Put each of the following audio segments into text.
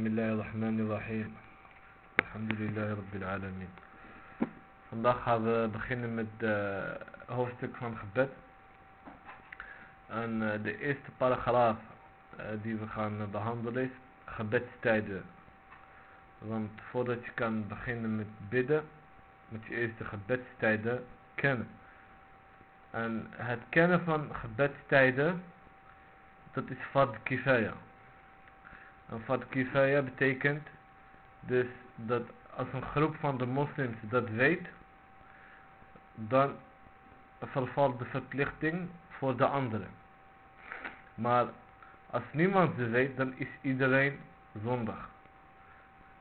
بسم الله الرحمن الرحيم الحمد لله رب العالمين Vandaag gaan we beginnen met het hoofdstuk van gebed. En uh, de eerste paragraaf uh, die we gaan uh, behandelen is gebedstijden. Want voordat je kan beginnen met bidden, moet je eerst de gebedstijden kennen. En het kennen van gebedstijden, dat is fard kifaya. Fard kifaya betekent dus dat als een groep van de moslims dat weet, dan vervalt de verplichting voor de anderen. Maar als niemand ze weet, dan is iedereen zondig.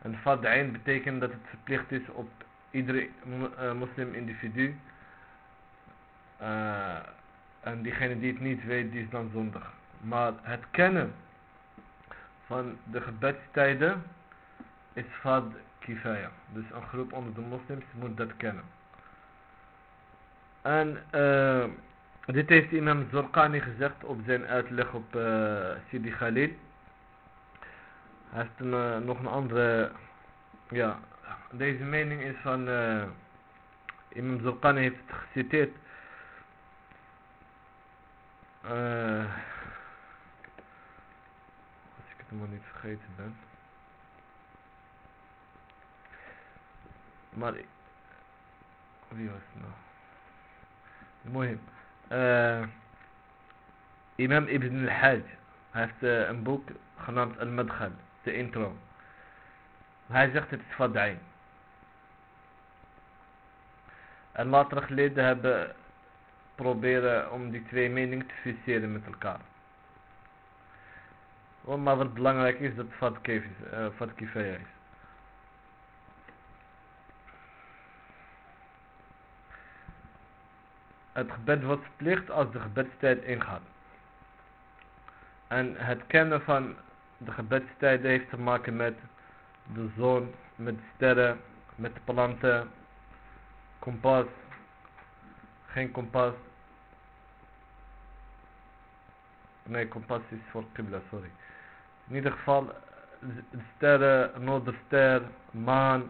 En fard'ain betekent dat het verplicht is op iedere uh, moslim individu. Uh, en diegene die het niet weet, die is dan zondig. Maar het kennen van de gebedstijden is fard kifaya. Dus een groep onder de moslims moet dat kennen. En uh, dit heeft imam Zorqani gezegd op zijn uitleg op uh, Sidi Khalil. Hij heeft een, uh, nog een andere, ja, deze mening is van, imam Zorqani heeft het geciteerd. Het helemaal niet vergeten ben. Maar. Wie was het nou? Mooi. Uh, Imam Ibn al-Hajj heeft eh, een boek genaamd Al-Madkhal, de intro. Hij zegt het is fad'in. En later geleden hebben proberen om die twee meningen te fuseren met elkaar maar wat belangrijk is dat fad kifaya is het gebed wordt verplicht als de gebedstijd ingaat. En het kennen van de gebedstijden heeft te maken met de zon, met de sterren, met de planten, kompas, geen kompas. Nee, kompas is voor Qibla, sorry. In ieder geval, de sterren, noorderster, maan,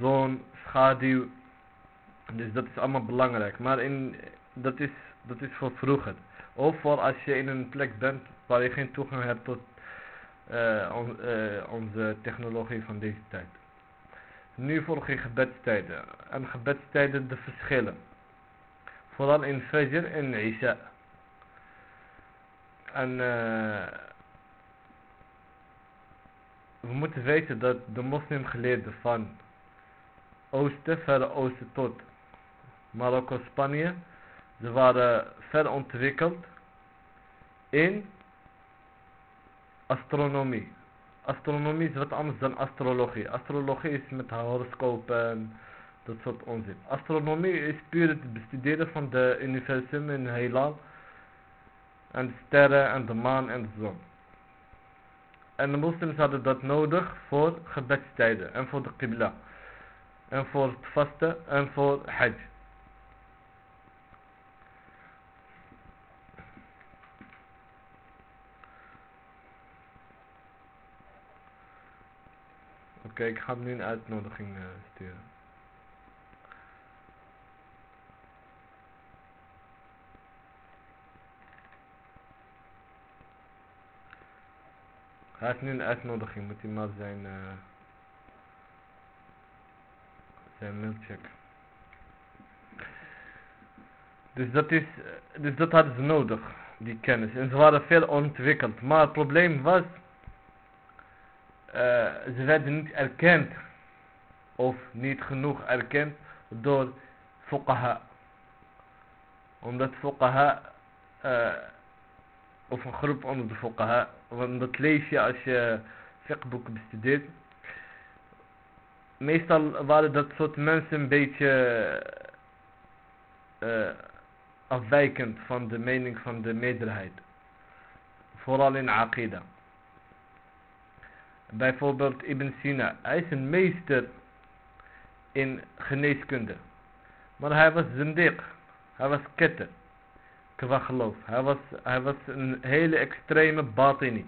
zon, schaduw, dus dat is allemaal belangrijk. Maar in, dat, is, dat is voor vroeger. Of voor als je in een plek bent waar je geen toegang hebt tot on, uh, onze technologie van deze tijd. Nu volg je gebedstijden. En gebedstijden de verschillen. Vooral in Fajr en Isha. En uh, we moeten weten dat de moslimgeleerden van oosten, verre oosten tot Marokko, Spanje. Ze waren ver ontwikkeld in astronomie. Astronomie is wat anders dan astrologie. Astrologie is met horoscopen en dat soort onzin. Astronomie is puur het bestuderen van de universum en heelal. En de sterren en de maan en de zon. En de moslims hadden dat nodig voor gebedstijden en voor de qibla. En voor het vasten en voor hajj. Oké, ik ga nu een uitnodiging uh, sturen. Hij heeft nu een uitnodiging, moet hij maar zijn, uh, zijn mail checken. Dus dat is, dus dat hadden ze nodig, die kennis. En ze waren veel ontwikkeld. Maar het probleem was, uh, ze werden niet erkend of niet genoeg erkend door fuqaha. Omdat fuqaha uh, of een groep onder de fuqaha, want dat lees je als je fiqhboeken bestudeert. Meestal waren dat soort mensen een beetje uh, afwijkend van de mening van de meerderheid. Vooral in Aqidah. Bijvoorbeeld Ibn Sina. Hij is een meester in geneeskunde. Maar hij was zindiq. Hij was ketter. Qua geloof. Hij was, hij was een hele extreme batini.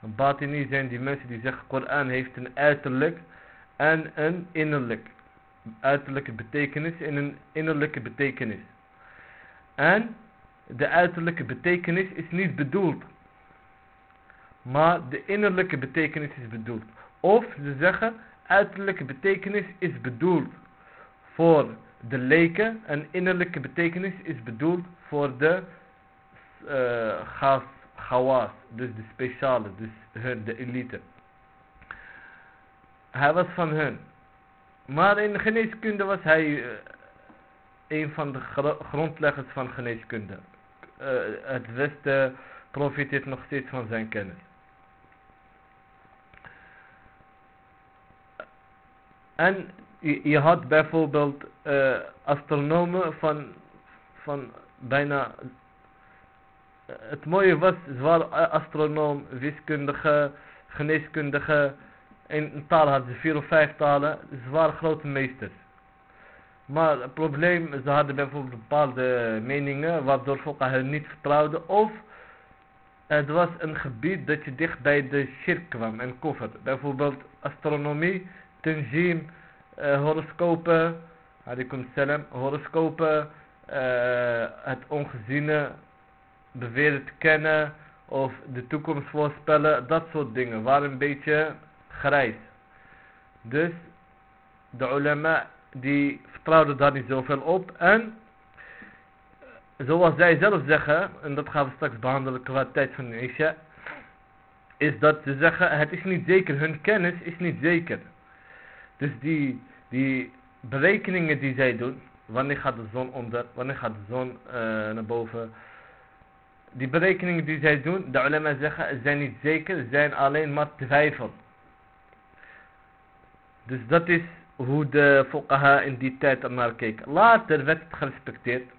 Batini zijn die mensen die zeggen Koran heeft een uiterlijk en een innerlijk. Uiterlijke betekenis en een innerlijke betekenis. En de uiterlijke betekenis is niet bedoeld. Maar de innerlijke betekenis is bedoeld. Of ze zeggen uiterlijke betekenis is bedoeld voor de leken en innerlijke betekenis is bedoeld voor de uh, gawas, dus de speciale, dus hun, de elite. Hij was van hun. Maar in geneeskunde was hij uh, een van de grondleggers van geneeskunde. Uh, het Westen profiteert nog steeds van zijn kennis. En je, had bijvoorbeeld uh, astronomen van, van bijna... Het mooie was, zwaar astronoom, wiskundige, geneeskundige. In taal hadden ze vier of vijf talen. Zwaar grote meesters. Maar het probleem, ze hadden bijvoorbeeld bepaalde meningen waardoor volk hen niet vertrouwden. Of het was een gebied dat je dicht bij de shirk kwam en koffer. Bijvoorbeeld astronomie, tenjim, uh, horoscopen, alaikum salam, horoscopen, uh, het ongeziene beweren te kennen of de toekomst voorspellen, dat soort dingen waren een beetje grijs. Dus de ulama die vertrouwden daar niet zoveel op en zoals zij zelf zeggen, en dat gaan we straks behandelen qua tijd van Isha, is dat ze zeggen het is niet zeker, hun kennis is niet zeker. Dus die, die berekeningen die zij doen, wanneer gaat de zon onder, wanneer gaat de zon uh, naar boven. Die berekeningen die zij doen, de ulama zeggen, zijn niet zeker, zijn alleen maar twijfel. Dus dat is hoe de fuqaha in die tijd ernaar keken. Later werd het gerespecteerd.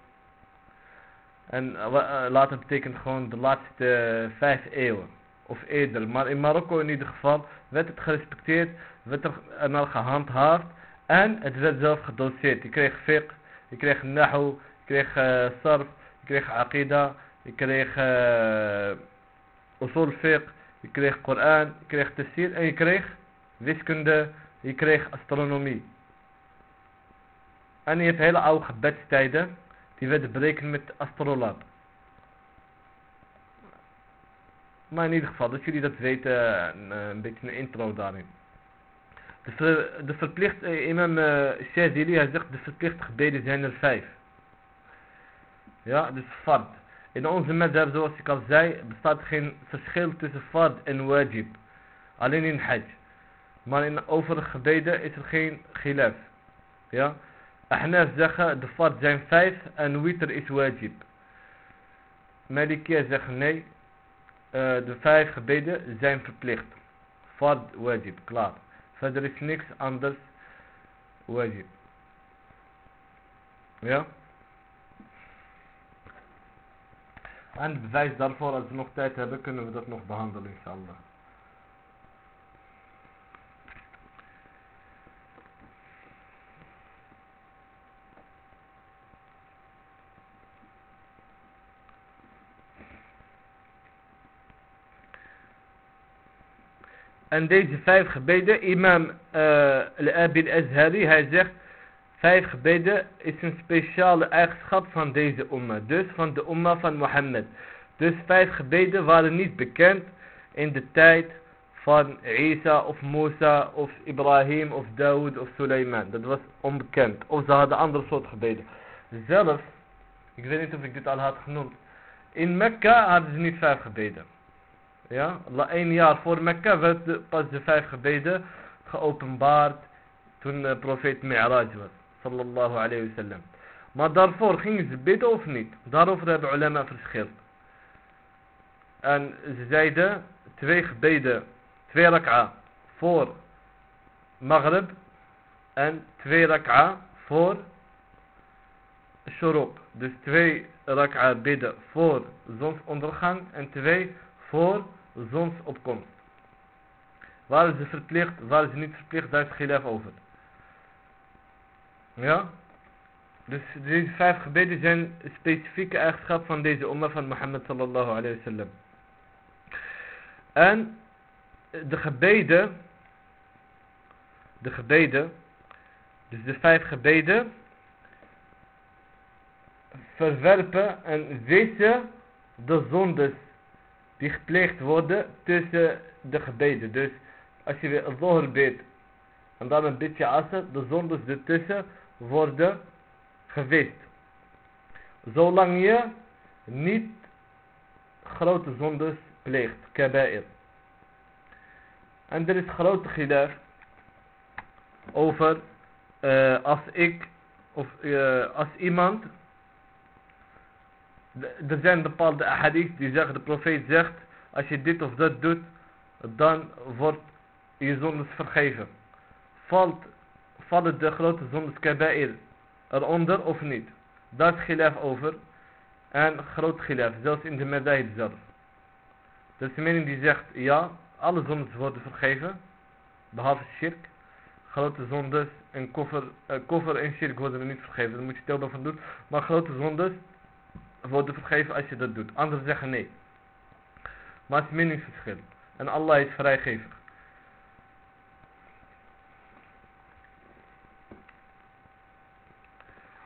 En uh, later betekent gewoon de laatste vijf eeuwen. Of eerder. Maar in Marokko in ieder geval werd het gerespecteerd. Werd er naar gehandhaafd. En het werd zelf gedoseerd. Je kreeg fiqh, je kreeg nahu, je kreeg uh, sarf, je kreeg aqida, je kreeg uh, usul fiqh, je kreeg Koran, je kreeg tafsir en je kreeg wiskunde, je kreeg astronomie. En je hebt hele oude gebedstijden, die werden berekend met astrolaat. Maar in ieder geval, dat jullie dat weten, een, een beetje een intro daarin. De, de verplicht, eh, imam uh, Shazili, hij zegt de verplichte gebeden zijn er vijf. Ja, dus fard. In onze madhab, zoals ik al zei, bestaat geen verschil tussen fard en wajib. Alleen in hajj. Maar in overige gebeden is er geen gilaf. Ja. Ahnaf zeggen de fard zijn vijf en witr is wajib. Malikia zeggen nee. Uh, de vijf gebeden zijn verplicht. Fard, wajib, klaar. Verder is niks anders wajib. Ja? En bewijs daarvoor, als we nog tijd hebben, kunnen we dat nog behandelen, inshallah. En deze vijf gebeden, imam uh, Al-Abi al-Azhari, hij zegt, vijf gebeden is een speciale eigenschap van deze umma. Dus van de umma van Mohammed. Dus vijf gebeden waren niet bekend in de tijd van Isa of Musa of Ibrahim of Dawood of Suleiman. Dat was onbekend. Of ze hadden andere soort gebeden. Zelf, ik weet niet of ik dit al had genoemd. In Mekka hadden ze niet vijf gebeden. Ja, een jaar voor Mekka werd pas de vijf gebeden geopenbaard toen de profeet Mi'raj was. Sallallahu alayhi wa sallam. Maar daarvoor gingen ze bidden of niet? Daarover hebben ulama verschil. En ze zeiden twee gebeden, twee rak'a voor Maghrib en twee rak'a voor Shuruk. Dus twee rak'a bidden voor zonsondergang en twee voor zonsopkomst. Waren ze verplicht, waren ze niet verplicht, daar is gilaf over. Ja? Dus deze vijf gebeden zijn specifieke eigenschap van deze umma van Mohammed sallallahu alayhi wa sallam. En de gebeden, de gebeden, dus de vijf gebeden, verwerpen en wissen de zondes die gepleegd worden tussen de gebeden. Dus als je weer zoger bidt en dan een beetje asser, de zondes ertussen worden gewist. Zolang je niet grote zondes pleegt, kabair. En er is grote gilaf over uh, als ik of uh, als iemand er zijn bepaalde hadith die zeggen, de profeet zegt, als je dit of dat doet, dan wordt je zondes vergeven. Valt, vallen de grote zondes kabair eronder of niet? Daar is gilaf over. En groot gilaf, zelfs in de medahid zelf. Is de mening die zegt, ja, alle zondes worden vergeven, behalve shirk. Grote zondes en koffer, uh, koffer en shirk worden niet vergeven, daar moet je telbaar van doen. Maar grote zondes worden vergeven als je dat doet. Anderen zeggen nee. Maar het is meningsverschil. En Allah is vrijgevig.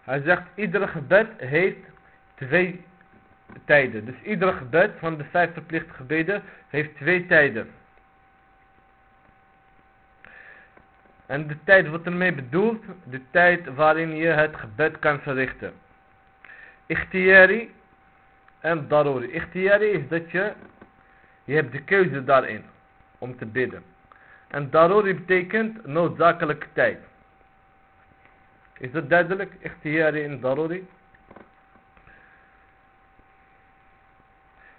Hij zegt, iedere gebed heeft twee tijden. Dus iedere gebed van de vijf verplichte gebeden heeft twee tijden. En de tijd wordt ermee bedoeld, de tijd waarin je het gebed kan verrichten. Ikhtiyari en daruri. Ikhtiyari is dat je, je hebt de keuze daarin om te bidden. En daruri betekent noodzakelijke tijd. Is dat duidelijk? Ikhtiyari en daruri.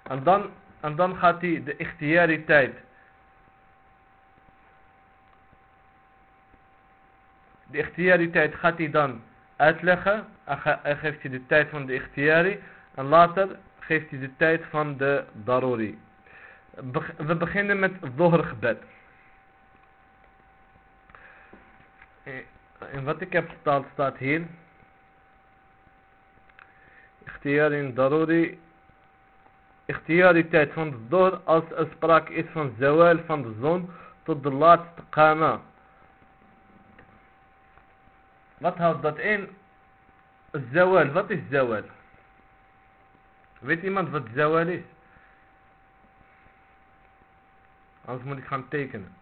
En dan, en dan gaat hij de ikhtiyari tijd. De ikhtiyari tijd gaat hij dan uitleggen. Hij geeft je de tijd van de ikhtiyari. En later geeft hij de tijd van de daruri. We beginnen met het gebed. En wat ik heb vertaald staat hier. Ikhtiyari daruri tijd van de dood als er sprake is van zawal van de zon tot de laatste kama. Wat houdt dat in? Zawal, wat is zawal? Weet iemand wat zawal is? Anders moet ik gaan tekenen.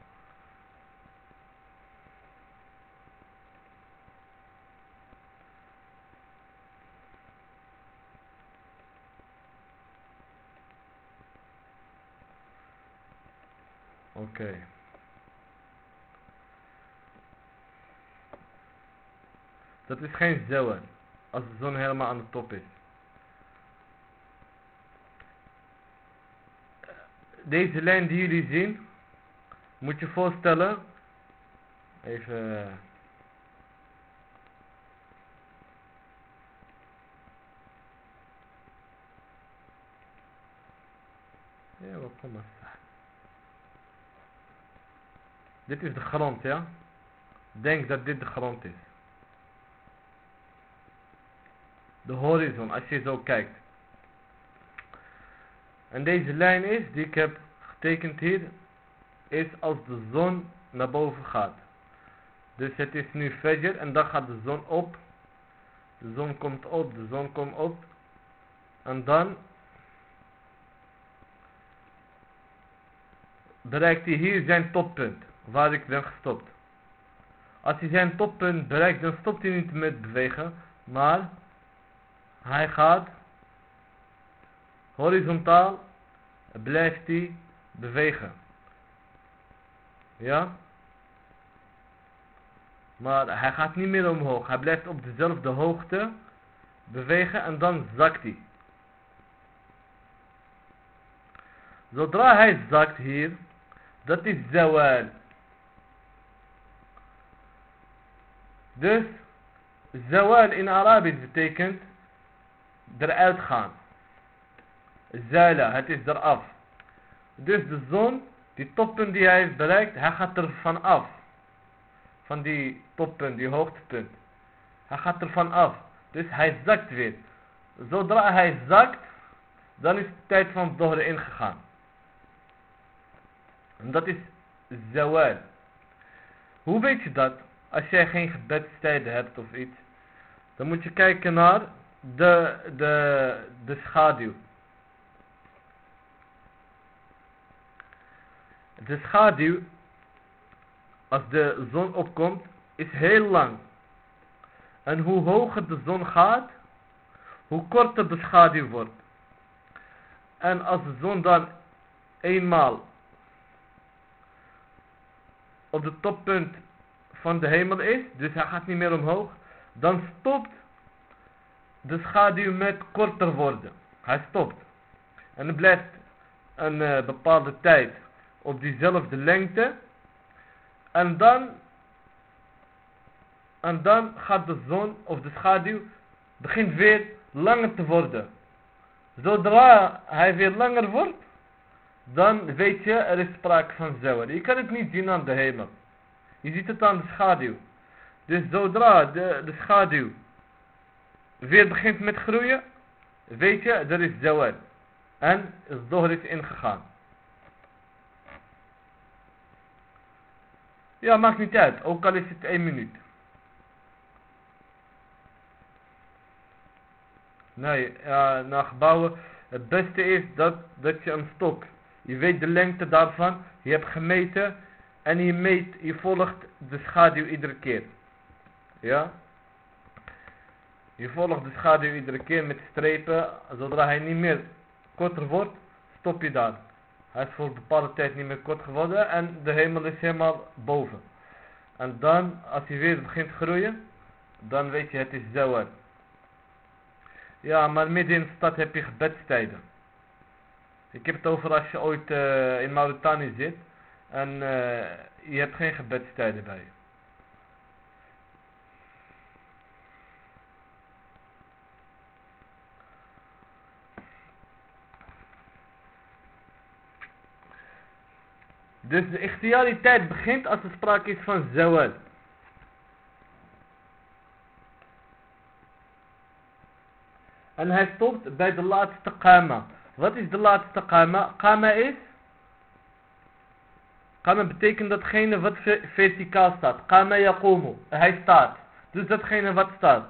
Oké. Dat is geen zeeuwen. Als de zon helemaal aan de top is. Deze lijn die jullie zien. Moet je voorstellen. Even... Ja, wat komt maar. Dit is de grond, ja? Denk dat dit de grond is. De horizon, als je zo kijkt. En deze lijn is, die ik heb getekend hier, is als de zon naar boven gaat. Dus het is nu Fajr en dan gaat de zon op. De zon komt op, de zon komt op. En dan bereikt hij hier zijn toppunt waar ik ben gestopt. Als hij zijn toppunt bereikt, dan stopt hij niet met bewegen, maar hij gaat horizontaal, blijft hij bewegen. Ja? Maar hij gaat niet meer omhoog. Hij blijft op dezelfde hoogte bewegen en dan zakt hij. Zodra hij zakt hier, dat is zawal. Dus, zawal in Arabisch betekent eruit gaan. Zala, het is eraf. Dus de zon, die toppunt die hij heeft bereikt, hij gaat er van af. Van die toppunt, die hoogtepunt. Hij gaat er van af. Dus hij zakt weer. Zodra hij zakt, dan is de tijd van het ingegaan. En dat is zawal. Hoe weet je dat? Als jij geen gebedstijden hebt of iets. Dan moet je kijken naar de, de, de schaduw. De schaduw, als de zon opkomt, is heel lang. En hoe hoger de zon gaat, hoe korter de schaduw wordt. En als de zon dan eenmaal op de toppunt van de hemel is, dus hij gaat niet meer omhoog, dan stopt de schaduw met korter worden. Hij stopt. En blijft een uh, bepaalde tijd op diezelfde lengte. En dan, en dan gaat de zon of de schaduw begint weer langer te worden. Zodra hij weer langer wordt, dan weet je er is sprake van zawar. Je kan het niet zien aan de hemel. Je ziet het aan de schaduw. Dus zodra de, de schaduw weer begint met groeien, weet je, er is zawar. En dohr is ingegaan. Ja, maakt niet uit. Ook al is het één minuut. Nee, ja, naar gebouwen. Het beste is dat, dat je een stok. Je weet de lengte daarvan. Je hebt gemeten. En je meet, je volgt de schaduw iedere keer. Ja. Je volgt de schaduw iedere keer met strepen. Zodra hij niet meer korter wordt, stop je daar. Hij is voor een bepaalde tijd niet meer kort geworden. En de hemel is helemaal boven. En dan, als hij weer begint te groeien, dan weet je het is zawar. Ja, maar midden in de stad heb je gebedstijden. Ik heb het over als je ooit uh, in Mauritanië zit en uh, je hebt geen gebedstijden bij je. Dus de ikhtiariteit begint als er sprake is van zawal. En hij stopt bij de laatste qama. Wat is de laatste qama? Qama is... Qama betekent datgene wat verticaal staat. Qama yaqumu. Hij staat. Dus datgene wat staat.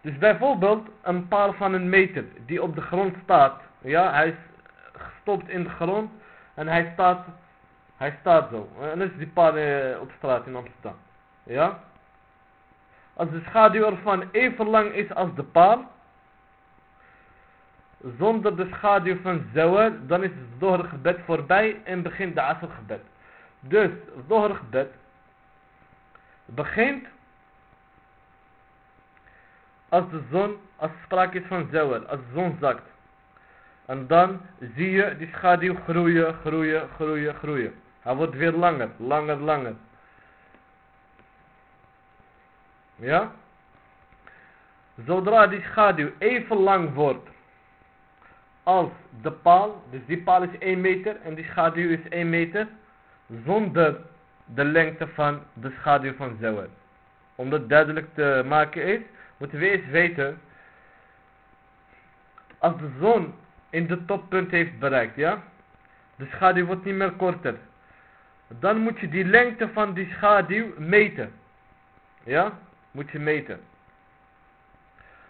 Dus bijvoorbeeld een paal van een meter die op de grond staat. Ja, hij is gestopt in de grond en hij staat, hij staat zo. En dat is die paal eh, op straat in Amsterdam. Ja. Als de schaduw ervan even lang is als de paal, zonder de schaduw van zawal, dan is het zohar gebed voorbij en begint de asr gebed. Dus zohar gebed begint als de zon, als sprake is van zawal, als de zon zakt. En dan zie je die schaduw groeien, groeien, groeien, groeien. Hij wordt weer langer, langer, langer. Ja? Zodra die schaduw even lang wordt als de paal, dus die paal is 1 meter en die schaduw is 1 meter, zonder de lengte van de schaduw van Zawar. Om dat duidelijk te maken is, moeten we eens weten, als de zon in de toppunt heeft bereikt, ja, de schaduw wordt niet meer korter, dan moet je die lengte van die schaduw meten. Ja, moet je meten.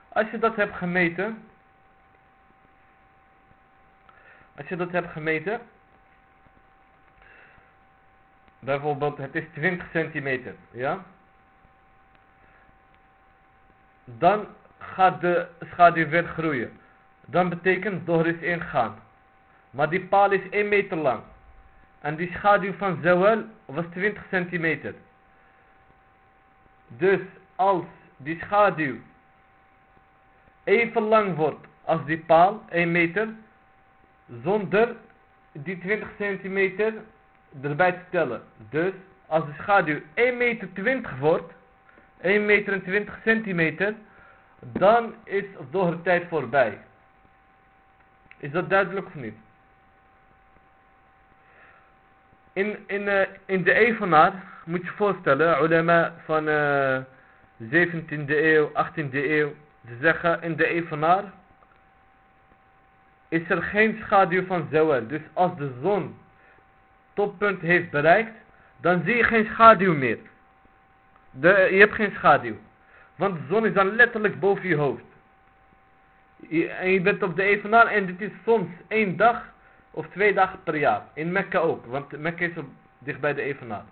Als je dat hebt gemeten, Als je dat hebt gemeten. Bijvoorbeeld het is 20 centimeter. Ja. Dan gaat de schaduw weer groeien. Dan betekent door is ingegaan. Maar die paal is 1 meter lang. En die schaduw van Zawal was 20 centimeter. Dus als die schaduw even lang wordt als die paal, 1 meter, zonder die 20 centimeter erbij te tellen. Dus als de schaduw 1 meter 20 wordt, 1 meter en 20 centimeter, dan is de tijd voorbij. Is dat duidelijk of niet? In, in, uh, in de evenaar moet je voorstellen, ulama van uh, 17e eeuw, 18e eeuw, ze zeggen in de evenaar is er geen schaduw van zawal. Dus als de zon toppunt heeft bereikt, dan zie je geen schaduw meer. De, je hebt geen schaduw. Want de zon is dan letterlijk boven je hoofd. En je bent op de evenaar en dit is soms één dag of twee dagen per jaar. In Mekka ook, want Mekka is dicht bij de evenaar.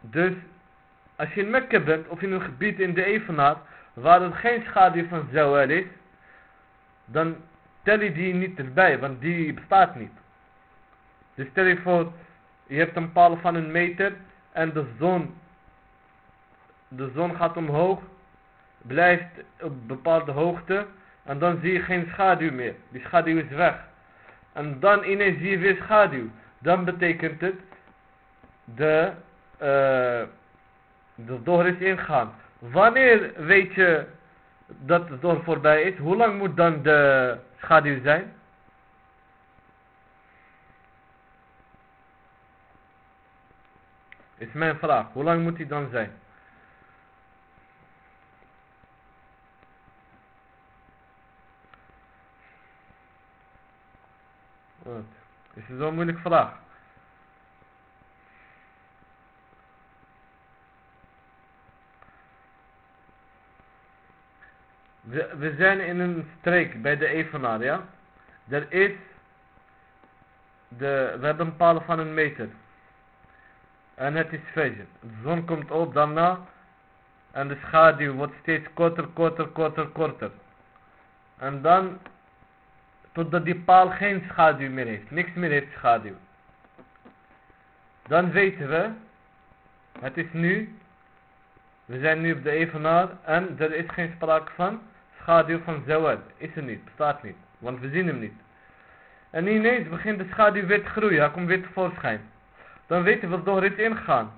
Dus als je in Mekka bent of in een gebied in de evenaar waar er geen schaduw van zawal is, dan tel je die niet erbij, want die bestaat niet. Dus stel je voor, je hebt een paal van een meter en de zon, de zon gaat omhoog, blijft op bepaalde hoogte en dan zie je geen schaduw meer. Die schaduw is weg. En dan ineens zie je weer schaduw. Dan betekent het de, uh, de door is ingaan. Wanneer weet je dat de door voorbij is? Hoe lang moet dan de schaduw zijn? Is mijn vraag. Hoe lang moet hij dan zijn? Wat? Is het zo'n moeilijke vraag? We, we zijn in een streek bij de Evenaar? Er is... De, we hebben een paal van een meter. En het is Fajr. De zon komt op daarna. En de schaduw wordt steeds korter, korter, korter, korter. En dan totdat die paal geen schaduw meer heeft. Niks meer heeft schaduw. Dan weten we, het is nu, we zijn nu op de evenaar en er is geen sprake van schaduw van zawad. Is er niet, bestaat niet, want we zien hem niet. En ineens begint de schaduw weer te groeien, hij komt weer tevoorschijn. Dan weten we door het ingaan.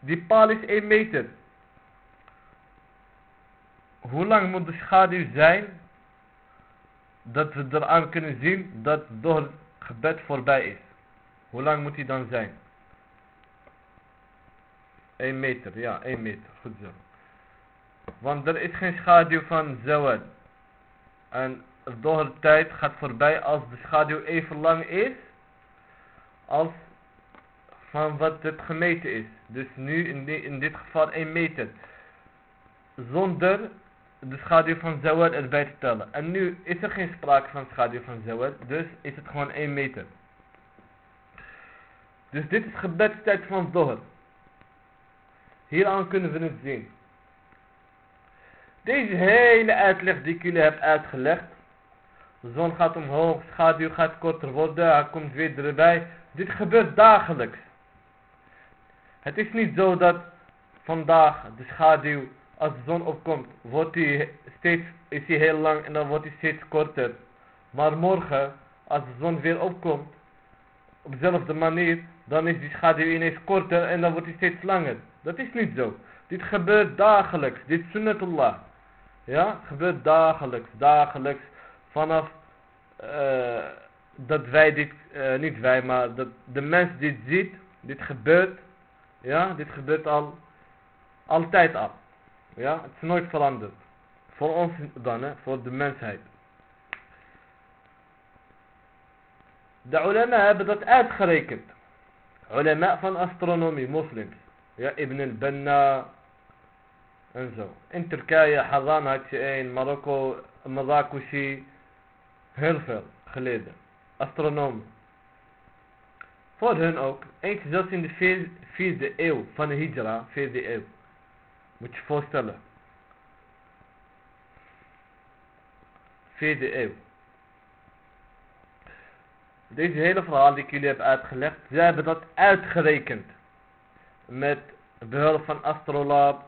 Die paal is 1 meter. Hoe lang moet de schaduw zijn dat we eraan kunnen zien dat door gebed voorbij is. Hoe lang moet hij dan zijn? 1 meter, ja, 1 meter, goed zo. Want er is geen schaduw van zawad. En door de tijd gaat voorbij als de schaduw even lang is als van wat het gemeten is. Dus nu in, in dit geval 1 meter. Zonder de schaduw van zawad erbij te tellen. En nu is er geen sprake van schaduw van zawad, dus is het gewoon 1 meter. Dus dit is gebedstijd van Zohar. Hieraan kunnen we het zien. Deze hele uitleg die ik jullie heb uitgelegd. De zon gaat omhoog, schaduw gaat korter worden, hij komt weer erbij. Dit gebeurt dagelijks. Het is niet zo dat vandaag de schaduw als de zon opkomt, wordt hij steeds, is hij heel lang en dan wordt hij steeds korter. Maar morgen, als de zon weer opkomt, op dezelfde manier, dan is die schaduw ineens korter en dan wordt hij steeds langer. Dat is niet zo. Dit gebeurt dagelijks. Dit is sunnatullah. Ja, gebeurt dagelijks, dagelijks. Vanaf uh, dat wij dit, uh, niet wij, maar dat de mens dit ziet, dit gebeurt. Ja, dit gebeurt al, altijd al. Ja, het is nooit veranderd. Voor ons dan, voor de mensheid. De ulama hebben dat uitgerekend. Ulama van astronomie, moslims. Ja, Ibn al-Banna en zo. In Turkije, Haran had je Marokko, Marrakushi, heel veel geleden. Astronomen. Voor hun ook. Eentje zelfs in de vierde eeuw van de Hijra, vierde eeuw. Moet je voorstellen. Vierde eeuw. Deze hele verhaal die ik jullie heb uitgelegd. Zij hebben dat uitgerekend. Met behulp van astrolaab.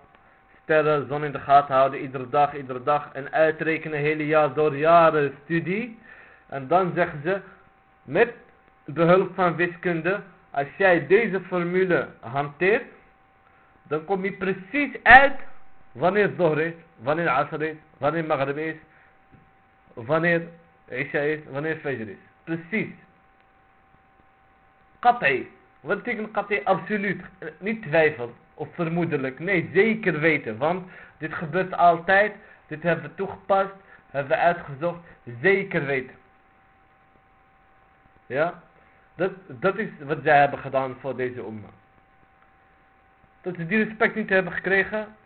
Sterren, zon in de gaten houden. Iedere dag, iedere dag. En uitrekenen hele jaar door jaren studie. En dan zeggen ze. Met behulp van wiskunde. Als jij deze formule hanteert dan kom je precies uit wanneer Zohr is, wanneer Asr is, wanneer Maghrib is, wanneer Isha is, wanneer Fajr is. Precies. Qat'i. Wat betekent qat'i? Absoluut. Niet twijfel of vermoedelijk. Nee, zeker weten. Want dit gebeurt altijd. Dit hebben we toegepast. Hebben we uitgezocht. Zeker weten. Ja? Dat, dat is wat zij hebben gedaan voor deze umma. Dat ze die respect niet hebben gekregen,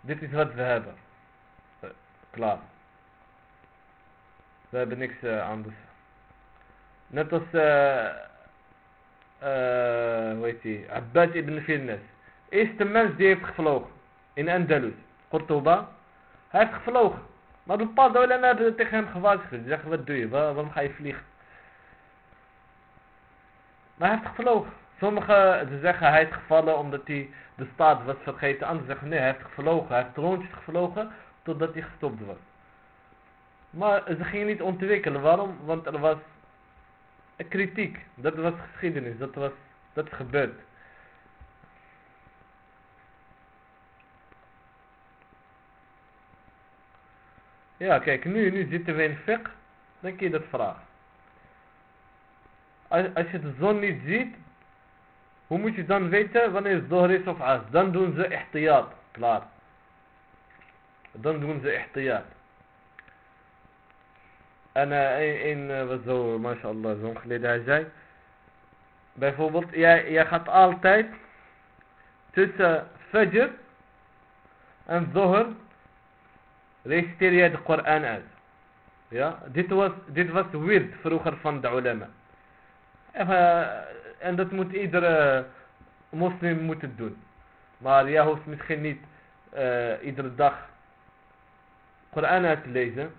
dit is wat we hebben. Uh, klaar. We hebben niks uh, anders. Net als, uh, uh, hoe heet die, Abbas ibn Firnes. Eerste mens die heeft gevlogen. In Andalus. Cordoba. Hij heeft gevlogen. Maar bepaalde ulama hebben tegen hem gewaarschuwd. Ze zeggen, wat doe je? waarom ga je vliegen? Maar hij heeft gevlogen. Sommigen ze zeggen hij is gevallen omdat hij de staat was vergeten. Anderen zeggen nee, hij heeft gevlogen. Hij heeft rondjes gevlogen totdat hij gestopt was. Maar ze gingen niet ontwikkelen. Waarom? Want er was een kritiek. Dat was geschiedenis. Dat, was, dat is gebeurd. Ja, kijk, nu, nu zitten we in fiqh. Dan kun je dat vragen. Als, als je de zon niet ziet, hoe moet je dan weten wanneer het zohr is of as? Dan doen ze ihtiyat. Klaar. Dan doen ze ihtiyat. En uh, een, uh, wat zo, mashallah, zo'n geleden hij zei. Bijvoorbeeld, jij, gaat altijd tussen fajr en zohr reciteer jij de Koran uit. Ja, dit was, dit was weird vroeger van de ulama. Uh, en dat moet iedere moslim moeten doen. Maar jij hoeft misschien niet uh, iedere dag Koran uit te lezen.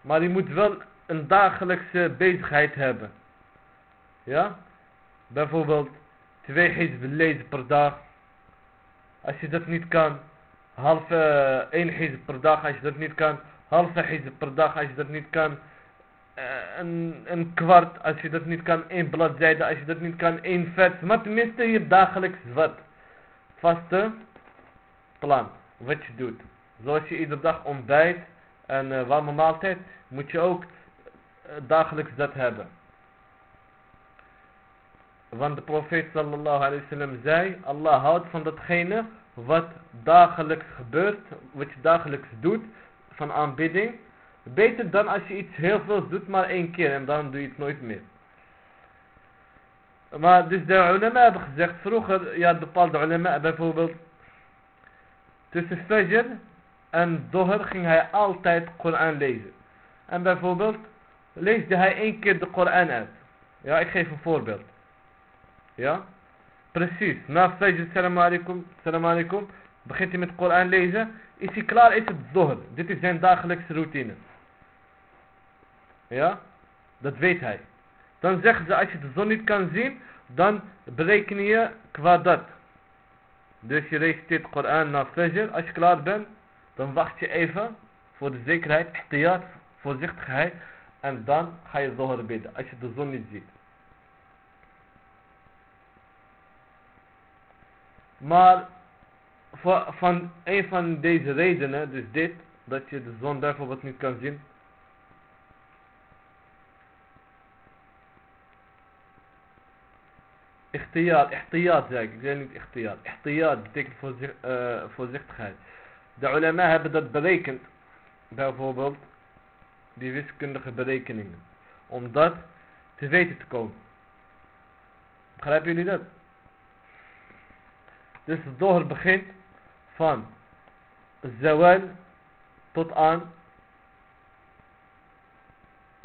Maar je moet wel een dagelijkse bezigheid hebben. Ja? Bijvoorbeeld twee hizb lezen per dag. Als je dat niet kan, half uh, één hizb per dag als je dat niet kan. Halve hizb per dag als je dat niet kan. Uh, een, kwart als je dat niet kan. één bladzijde als je dat niet kan. één vers. Maar tenminste je dagelijks wat. Vaste plan. Wat je doet. Zoals je iedere dag ontbijt en uh, warme maaltijd. Moet je ook uh, dagelijks dat hebben. Want de profeet sallallahu alayhi wa sallam zei. Allah houdt van datgene wat dagelijks gebeurt. Wat je dagelijks doet. Van aanbidding. Beter dan als je iets heel veel doet maar één keer. En dan doe je het nooit meer. Maar dus de ulama hebben gezegd. Vroeger, ja bepaalde ulama bijvoorbeeld. Tussen Fajr en Dohr ging hij altijd Koran lezen. En bijvoorbeeld leesde hij één keer de Koran uit. Ja, ik geef een voorbeeld. Ja? Precies. Na Fajr, salam alaikum, salam. Begint hij met Koran lezen. Is hij klaar, is het. Dit is zijn dagelijkse routine. Ja? Dat weet hij. Dan zeggen ze, als je de zon niet kan zien, dan bereken je qua dat. Dus je reciteert Koran na Fajr. Als je klaar bent, dan wacht je even voor de zekerheid, ihtiyat, voorzichtigheid. En dan ga je zohar bidden, als je de zon niet ziet. Maar van een van deze redenen, dus dit, dat je de zon bijvoorbeeld niet kan zien, Ihtiyat, ihtiyat zeg ik. Ik zeg niet ihtiyat. Ihtiyat betekent voorzicht, uh, voorzichtigheid. De ulama hebben dat berekend. Bijvoorbeeld die wiskundige berekeningen. Om dat te weten te komen. Begrijpen jullie dat? Dus het doger begint van zawal tot aan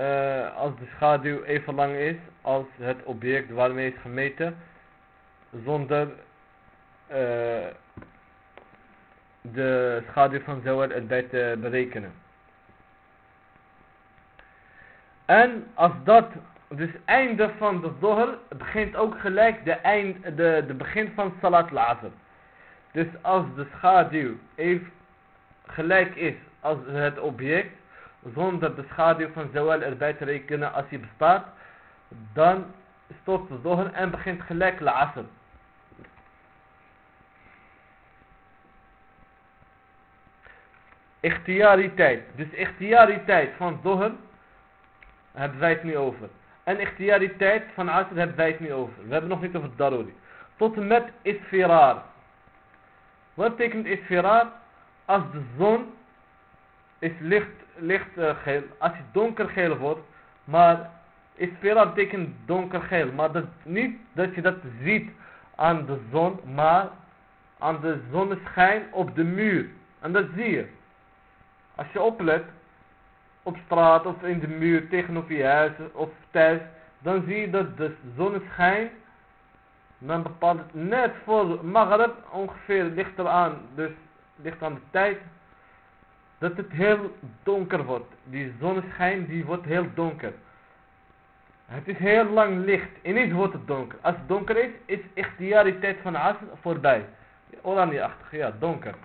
uh, als de schaduw even lang is als het object waarmee is gemeten zonder uh, de schaduw van Zawal erbij te berekenen. En als dat, dus einde van de zohr, begint ook gelijk de, eind, de, de begin van Salat al Dus als de schaduw even gelijk is als het object, zonder de schaduw van Zawal erbij te rekenen als hij bestaat, dan stopt de zohr en begint gelijk al-asr. Ikhtiariteit. Dus ikhtiariteit van zohr hebben wij het nu over. En ikhtiariteit van asr hebben wij het nu over. We hebben nog niet over daruri. Tot en met isfirar. Wat betekent isfirar? Als de zon is licht, licht uh, geel. Als het donkergeel wordt. Maar Isfira betekent donkergeel. Maar dat, niet dat je dat ziet aan de zon, maar aan de zonneschijn op de muur. En dat zie je. Als je oplet, op straat of in de muur tegenover je huis of thuis, dan zie je dat de zonneschijn, dan bepaalt net voor Maghreb, ongeveer ligt eraan, dus ligt aan de tijd, dat het heel donker wordt. Die zonneschijn die wordt heel donker. Het is heel lang licht. Ineens wordt het donker. Als het donker is, is echt de tijd van Asr voorbij. Oranje-achtig, ja, donker.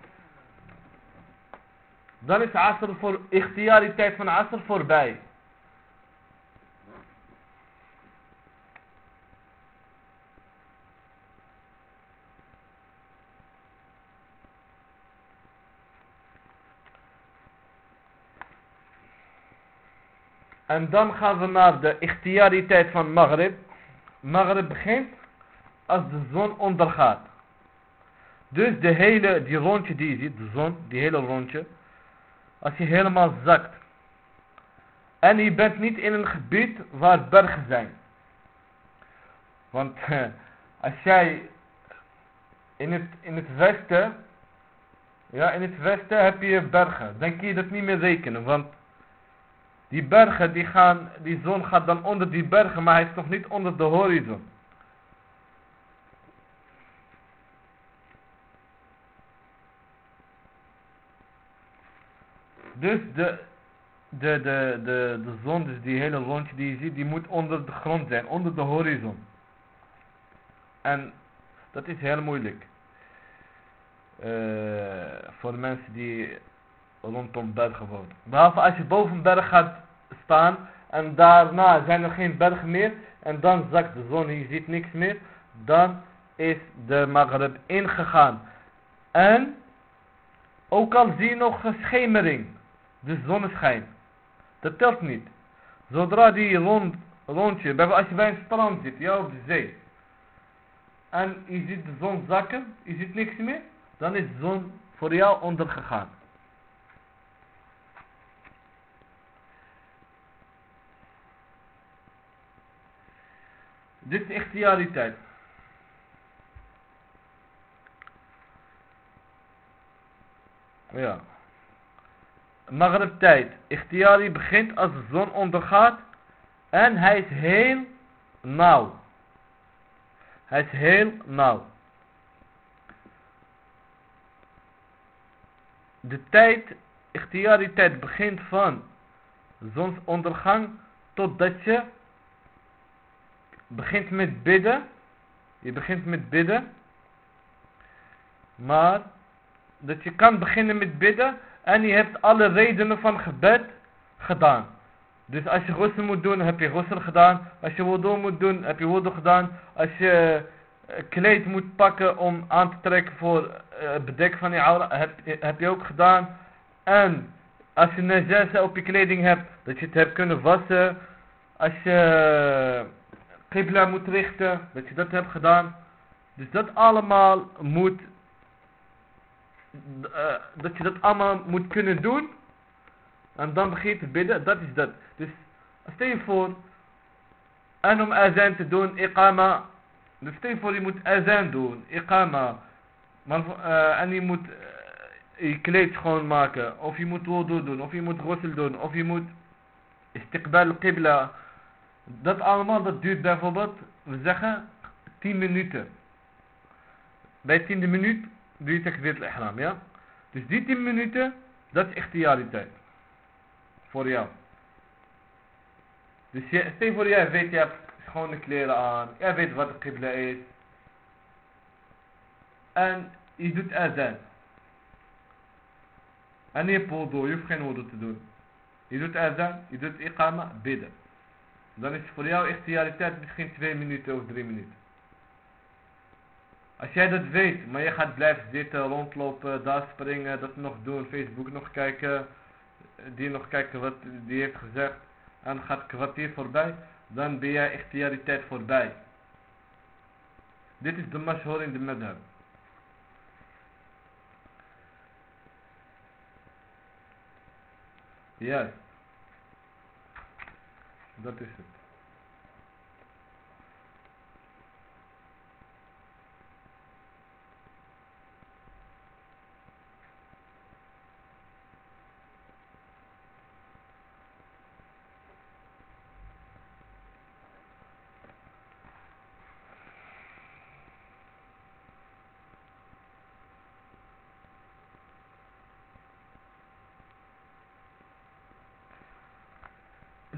Dan is Asr voor tijd van Asr voorbij. En dan gaan we naar de ikhtiyariteit van Maghrib. Maghrib begint als de zon ondergaat. Dus de hele, die rondje die je ziet, de zon, die hele rondje. Als je helemaal zakt. En je bent niet in een gebied waar bergen zijn. Want als jij in het, in het westen, ja in het westen heb je bergen. Dan kun je dat niet meer rekenen. Want die bergen, die, gaan, die zon gaat dan onder die bergen, maar hij is nog niet onder de horizon. Dus de, de, de, de, de zon, dus die hele rondje die je ziet, die moet onder de grond zijn, onder de horizon. En dat is heel moeilijk. Uh, voor mensen die rondom bergen woont. Behalve als je boven een berg gaat staan en daarna zijn er geen bergen meer en dan zakt de zon je ziet niks meer, dan is de Maghreb ingegaan. En ook al zie je nog schemering, de zonneschijn, dat telt niet. Zodra die rond, rondje, als je bij een strand zit, ja op de zee, en je ziet de zon zakken, je ziet niks meer, dan is de zon voor jou ondergegaan. Dit is ikhtiyariteit. Ja. Maghrib tijd. Ikhtiari begint als de zon ondergaat. En hij is heel nauw. Hij is heel nauw. De tijd, ikhtiari tijd begint van zonsondergang totdat je begint met bidden. Je begint met bidden. Maar dat je kan beginnen met bidden en je hebt alle redenen van gebed gedaan. Dus als je ghusl moet doen, heb je ghusl gedaan. Als je wudu moet doen, heb je wudu gedaan. Als je eh, kleed moet pakken om aan te trekken voor uh, bedek van je aura, heb, heb je ook gedaan. En als je najasa op je kleding hebt, dat je het hebt kunnen wassen. Als je Qibla moet richten, dat je dat hebt gedaan. Dus dat allemaal moet, uh, dat je dat allemaal moet kunnen doen. En dan begin je te bidden, dat is dat. Dus stel je voor, en om azan te doen, iqama. Dus stel je voor je moet azan doen, iqama. Maar, uh, en je moet uh, je kleed schoonmaken. Of je moet wudu doen, of je moet ghusl doen, of je moet istiqbal qibla. Dat allemaal, dat duurt bijvoorbeeld, we zeggen, 10 minuten. Bij 10 minuut doe je takbir al-ihram, ja? Dus die 10 minuten, dat is echt de tijd. Voor jou. Dus je, stel voor jij weet, je hebt schone kleren aan, jij weet wat de qibla is. En je doet azan. En je hebt je hoeft geen te doen. Je doet azan, je doet iqama, bidden. Dan is voor jou ikhtiyariteit misschien 2 minuten of 3 minuten. Als jij dat weet, maar je gaat blijven zitten, rondlopen, daar springen, dat nog doen, Facebook nog kijken, die nog kijken wat die heeft gezegd, en gaat kwartier voorbij, dan ben jij ikhtiyariteit voorbij. Dit is de mashhoor in de madhab. Juist. Dat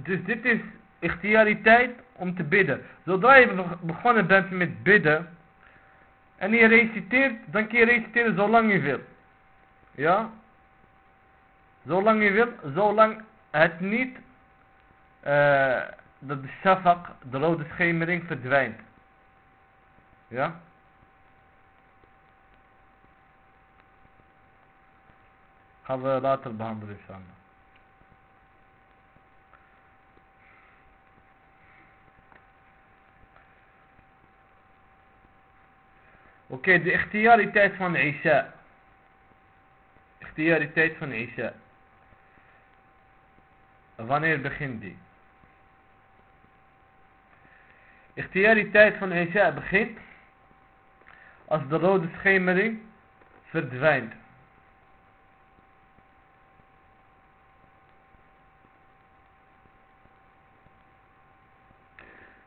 dus dit is ikhtiariteit om te bidden. Zodra je begonnen bent met bidden en je reciteert, dan kun je reciteren zolang je wil. Ja? Zolang je wil, zolang het niet uh, dat de shafaq, de rode schemering, verdwijnt. Ja? Gaan we later behandelen samen. Oké, okay, de ikhtiariteit van Isha. Ikhtiariteit van Isha. Wanneer begint die? Ikhtiariteit van Isha begint als de rode schemering verdwijnt.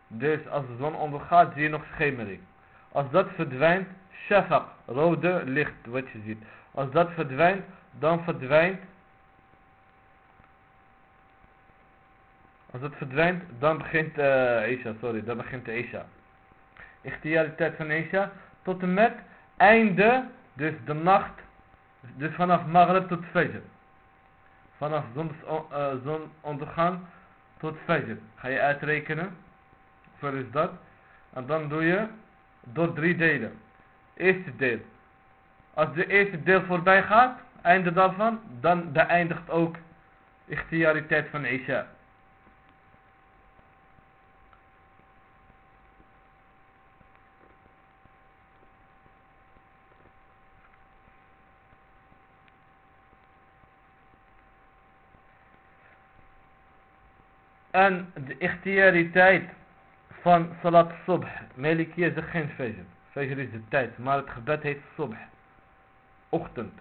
Dus als de zon ondergaat zie je nog schemering. Als dat verdwijnt, shafaq, rode licht wat je ziet. Als dat verdwijnt, dan verdwijnt. Als dat verdwijnt, dan begint uh, Isha, sorry, dan begint de Isha. Ikhtiariteit van Isha tot en met einde, dus de nacht, dus vanaf Maghrib tot Fajr. Vanaf zonondergang uh, tot Fajr. Ga je uitrekenen. Hoeveel is dat? En dan doe je door drie delen. Eerste deel. Als de eerste deel voorbij gaat, einde daarvan, dan beëindigt ook ikhtiariteit van Isha. En de ikhtiariteit van salat subh. Malikiya zegt geen fajr. Fajr is de tijd, maar het gebed heet subh. Ochtend.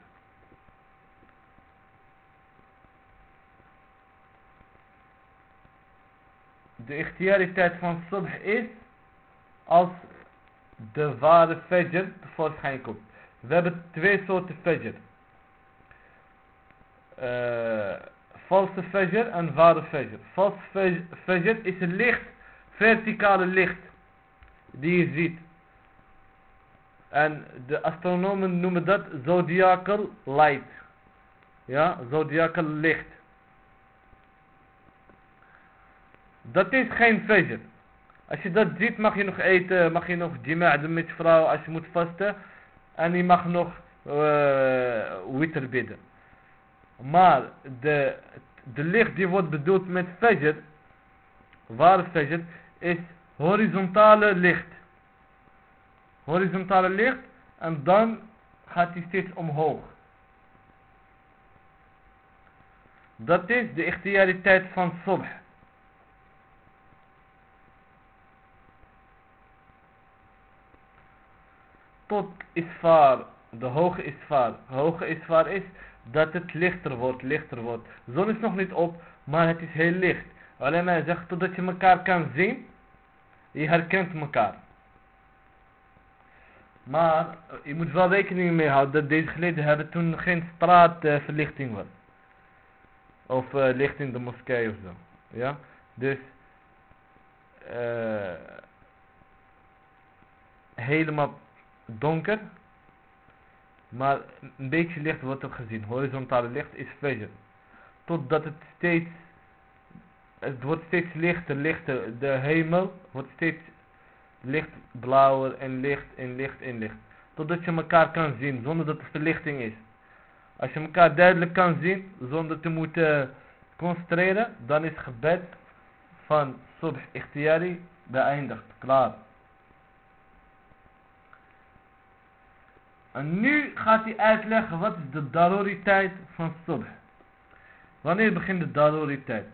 De ikhtiariteit van subh is als de ware fajr tevoorschijn komt. We hebben twee soorten fajr. Uh, valse fajr en ware fajr. Valse fajr is licht verticale licht die je ziet. En de astronomen noemen dat zodiacal light. Ja, zodiacal licht. Dat is geen fajr. Als je dat ziet mag je nog eten, mag je nog jima' met je vrouw als je moet vasten. En je mag nog uh, witter bidden. Maar de, de licht die wordt bedoeld met fajr, ware fajr, is horizontale licht. Horizontale licht en dan gaat hij steeds omhoog. Dat is de ikhtiariteit van subh. Tot isfar, de hoge isfar. Hoge isfar is dat het lichter wordt, lichter wordt. De zon is nog niet op, maar het is heel licht. Alleen hij zegt totdat je elkaar kan zien. Je herkent elkaar. Maar je moet wel rekening mee houden dat deze geleden hebben toen geen straatverlichting was. Of uh, licht in de moskee of zo. Ja? Dus uh, helemaal donker. Maar een beetje licht wordt ook gezien. Horizontale licht is fajr. Totdat het steeds het wordt steeds lichter, lichter. De hemel wordt steeds lichtblauwer en licht en licht en licht. Totdat je elkaar kan zien zonder dat er verlichting is. Als je elkaar duidelijk kan zien zonder te moeten concentreren, dan is gebed van subh ikhtiyari beëindigd. Klaar. En nu gaat hij uitleggen wat is de daroriteit van subh. Wanneer begint de daroriteit?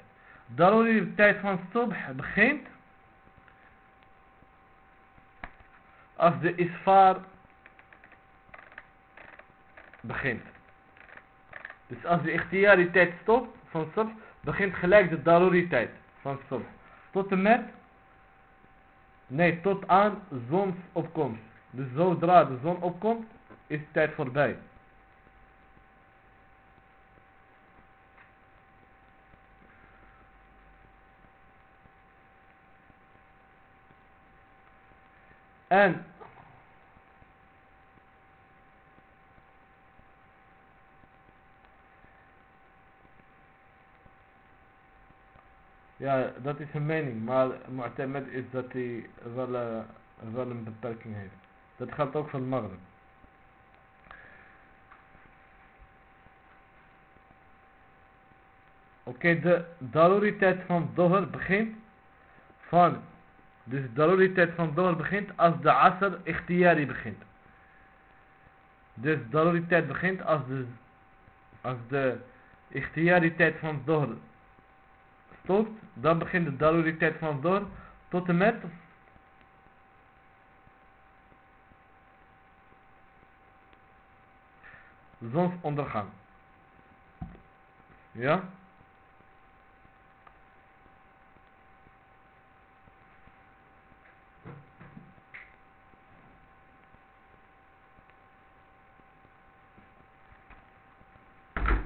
Daruri de tijd van subh begint als de isfar begint. Dus als de ikhtiyari tijd stopt van subh, begint gelijk de daruri tijd van subh. Tot en met, nee, tot aan zonsopkomst. Dus zodra de zon opkomt, is de tijd voorbij. En Ja, dat is een mening, maar Mu'tamad is dat hij wel, uh, wel een beperking heeft. Dat geldt ook voor Maghrib. Oké, de daloriteit van Dohr begint van, dus de daloriteit van Dohr begint als de Asr Ikhtiyari begint. Dus de daloriteit begint als de, als de tijd van Dohr stopt, dan begint de daloriteit van Dohr tot en met zonsondergang. Ja?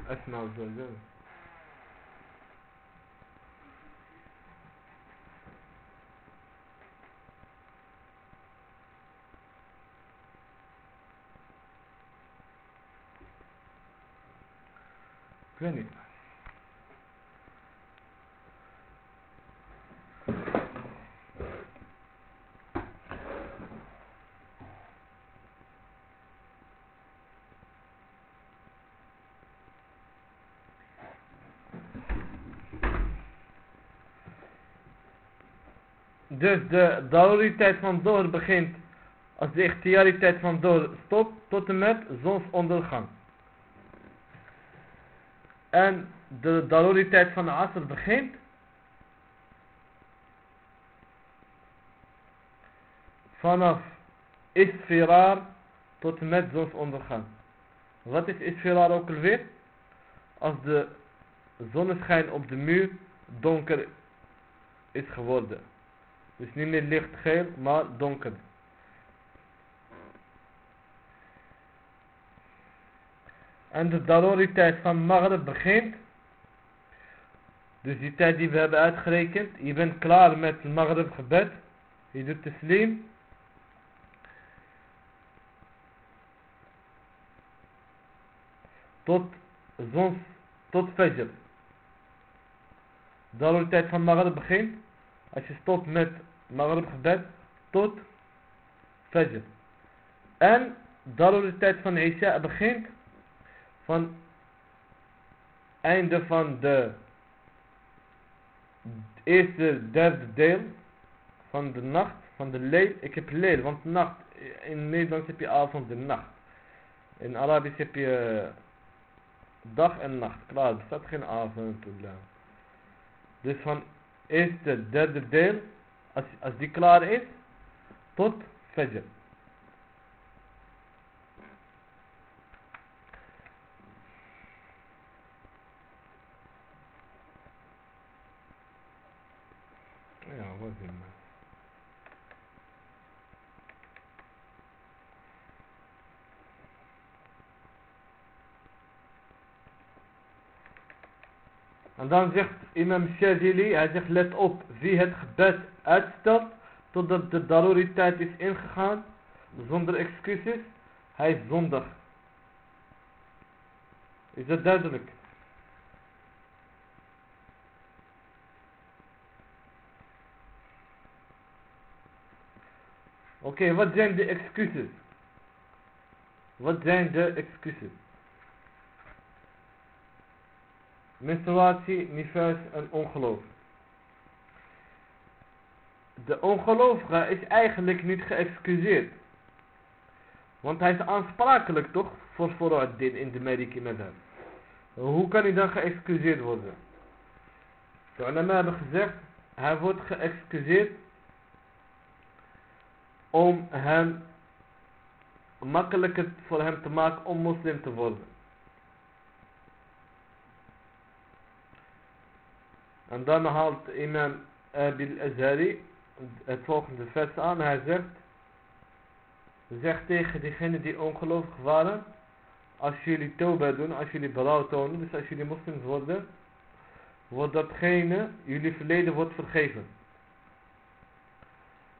اسمع الزلزال Granny. Dus de daloriteit van door begint als de echtiyaliteit van door stopt tot en met zonsondergang. En de daloriteit van de asr begint vanaf isfirar tot en met zonsondergang. Wat is isfirar ook alweer? Als de zonneschijn op de muur donker is geworden. Dus niet meer lichtgeel, maar donker. En de daruri-tijd van Maghrib begint. Dus die tijd die we hebben uitgerekend. Je bent klaar met het Maghrib gebed. Je doet de slim. Tot zons, tot Fajr. Tijd van Maghrib begint. Als je stopt met Maghrib gebed. Tot Fajr. En de tijd van Isha begint van einde van de eerste derde deel van de nacht, van de leel. Ik heb leel, want nacht, in Nederlands heb je avond en nacht. In Arabisch heb je eh, dag en nacht. Klaar, er bestaat geen avond. Dus van eerste derde deel, als, als die klaar is, tot Fajr. Ja, wat in En dan zegt imam Shadili, hij zegt let op, wie het gebed uitstelt totdat de daloriteit is ingegaan, zonder excuses, hij is zondig. Is dat duidelijk? Oké, wat zijn de excuses? Wat zijn de excuses? Menstruatie, nifas en ongeloof. De ongelovige is eigenlijk niet geëxcuseerd. Want hij is aansprakelijk toch voor dit in de Maliki hem. Hoe kan hij dan geëxcuseerd worden? De ulama hebben gezegd, hij wordt geëxcuseerd om hem makkelijker voor hem te maken om moslim te worden. En dan haalt imam Abil Azhari het volgende vers aan. Hij zegt, zegt tegen diegenen die ongelovig waren, als jullie toba doen, als jullie berouw tonen, dus als jullie moslims worden, wordt datgene, jullie verleden wordt vergeven.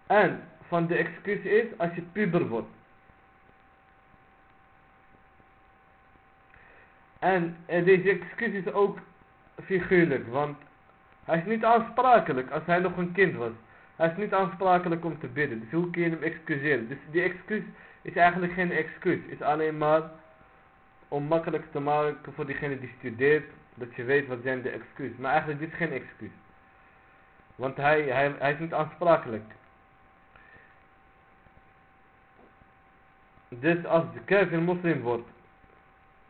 En van de excuus is als je puber wordt. En eh, deze excuus is ook figuurlijk, want hij is niet aansprakelijk als hij nog een kind was. Hij is niet aansprakelijk om te bidden, dus hoe kun je hem excuseren? Dus die excuus is eigenlijk geen excuus, is alleen maar om makkelijk te maken voor diegene die studeert, dat je weet wat zijn de excuus. Maar eigenlijk dit is geen excuus. Want hij, hij, hij is niet aansprakelijk. Dus als de een moslim wordt,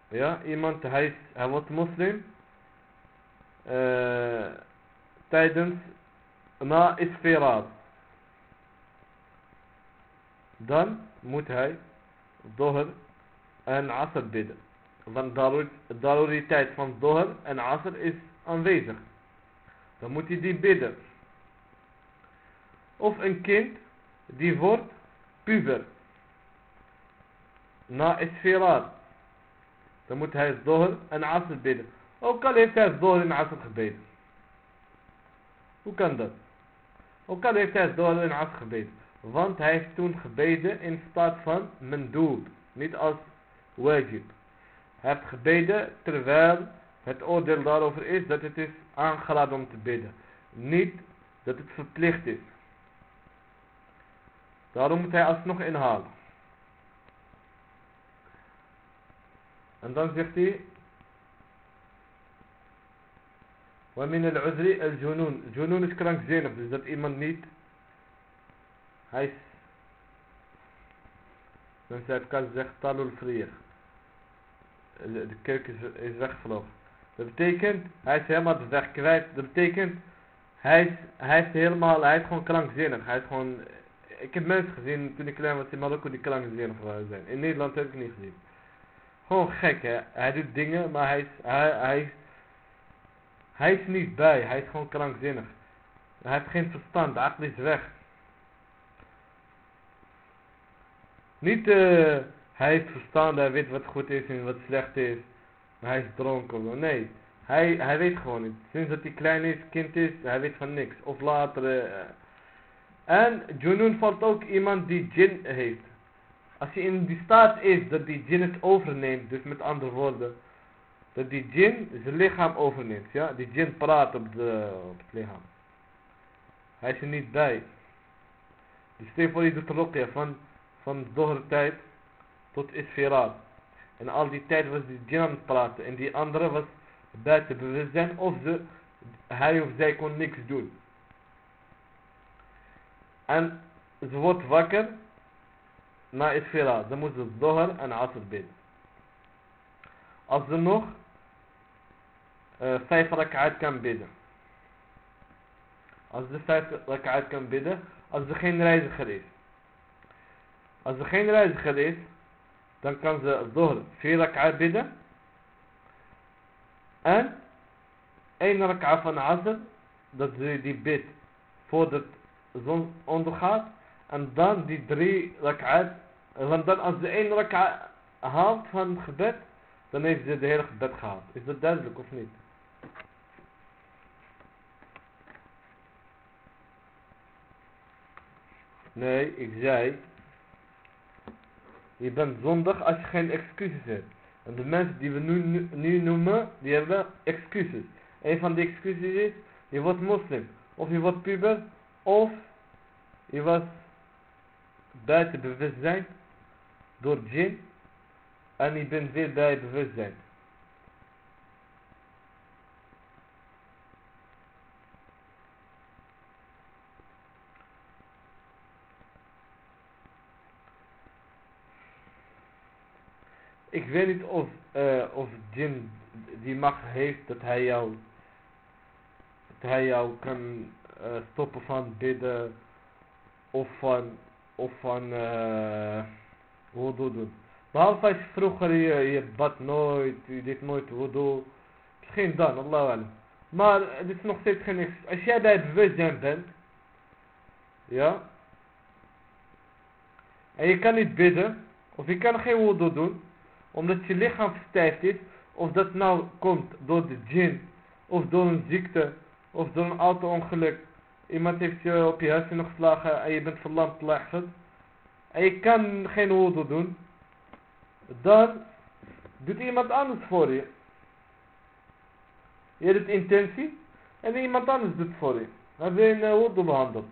ja, iemand, hij, hij wordt moslim, uh, tijdens, na isfiraat. Dan moet hij doher en asr bidden. Want de daruriteit van doher en asr is aanwezig. Dan moet hij die bidden. Of een kind die wordt puber. Na isfiraat. Dan moet hij doher en asr bidden. Ook al heeft hij doher en asr gebeden. Hoe kan dat? Ook al heeft hij doher en asr gebeden. Want hij heeft toen gebeden in staat van mendoob. Niet als wajib. Hij heeft gebeden terwijl het oordeel daarover is dat het is aangeraden om te bidden. Niet dat het verplicht is. Daarom moet hij alsnog inhalen. En dan zegt hij. ومن العذر الجنون الجنون is krankzinnig dus dat iemand niet hij is mensen uit kan zegt talul vriyig de kerk is, is weggevlogen dat betekent hij is helemaal de weg kwijt dat betekent hij is, hij is helemaal hij is gewoon krankzinnig hij is gewoon ik heb mensen gezien toen ik klein was in Marokko die krankzinnig zijn in Nederland heb ik niet gezien gewoon gek hè. Hij doet dingen, maar hij is, hij, hij, hij is niet bij. Hij is gewoon krankzinnig. Hij heeft geen verstand. De is weg. Niet uh, hij heeft verstand, hij weet wat goed is en wat slecht is. Maar hij is dronken. Nee. Hij, hij weet gewoon niet. Sinds dat hij klein is, kind is, hij weet van niks. Of later. Uh, en Junun valt ook iemand die jin heeft. Als je in die staat is dat die djinn het overneemt, dus met andere woorden, dat die djinn zijn lichaam overneemt, ja, die djinn praat op, de, op het lichaam. Hij is er niet bij. Dus stel voor je doet rokja van, van de tijd tot isfiraat. En al die tijd was die djinn aan het praten en die andere was buiten bewustzijn of ze, hij of zij kon niks doen. En ze wordt wakker na isfira, dan moet ze doher en asr bidden. Als ze nog vijf rak'at kan bidden. Als ze vijf rak'at kan bidden, als ze geen reiziger is. Als ze geen reiziger is, dan kan ze doher vier rak'at bidden. En één rak'a van asr, dat ze die bidt voordat de zon ondergaat. En dan die drie rak'at. Want dan als de één rak'a haalt van het gebed. Dan heeft ze de hele gebed gehaald. Is dat duidelijk of niet? Nee, ik zei. Je bent zondig als je geen excuses hebt. En de mensen die we nu, nu, noemen, die hebben excuses. Een van die excuses is, je wordt moslim. Of je wordt puber. Of je was buiten bewustzijn door jin en je bent weer bij bewustzijn. Ik weet niet of, uh, of Jin die macht heeft dat hij jou dat hij jou kan uh, stoppen van bidden of van of van uh, wudu doen. Behalve als je vroeger je, je bad nooit, je deed nooit wudu. Misschien dan, Allah alam. Maar het is nog steeds geen niks. Als jij bij het bewustzijn bent, ja, en je kan niet bidden, of je kan geen wudu doen, omdat je lichaam verstijfd is, of dat nou komt door de djinn, of door een ziekte, of door een auto-ongeluk, iemand heeft je op je hersenen geslagen en je bent verlamd legend. En je kan geen wudu doen. Dan doet iemand anders voor je. Je hebt intentie en iemand anders doet voor je. Dan heb je een wudu behandeld.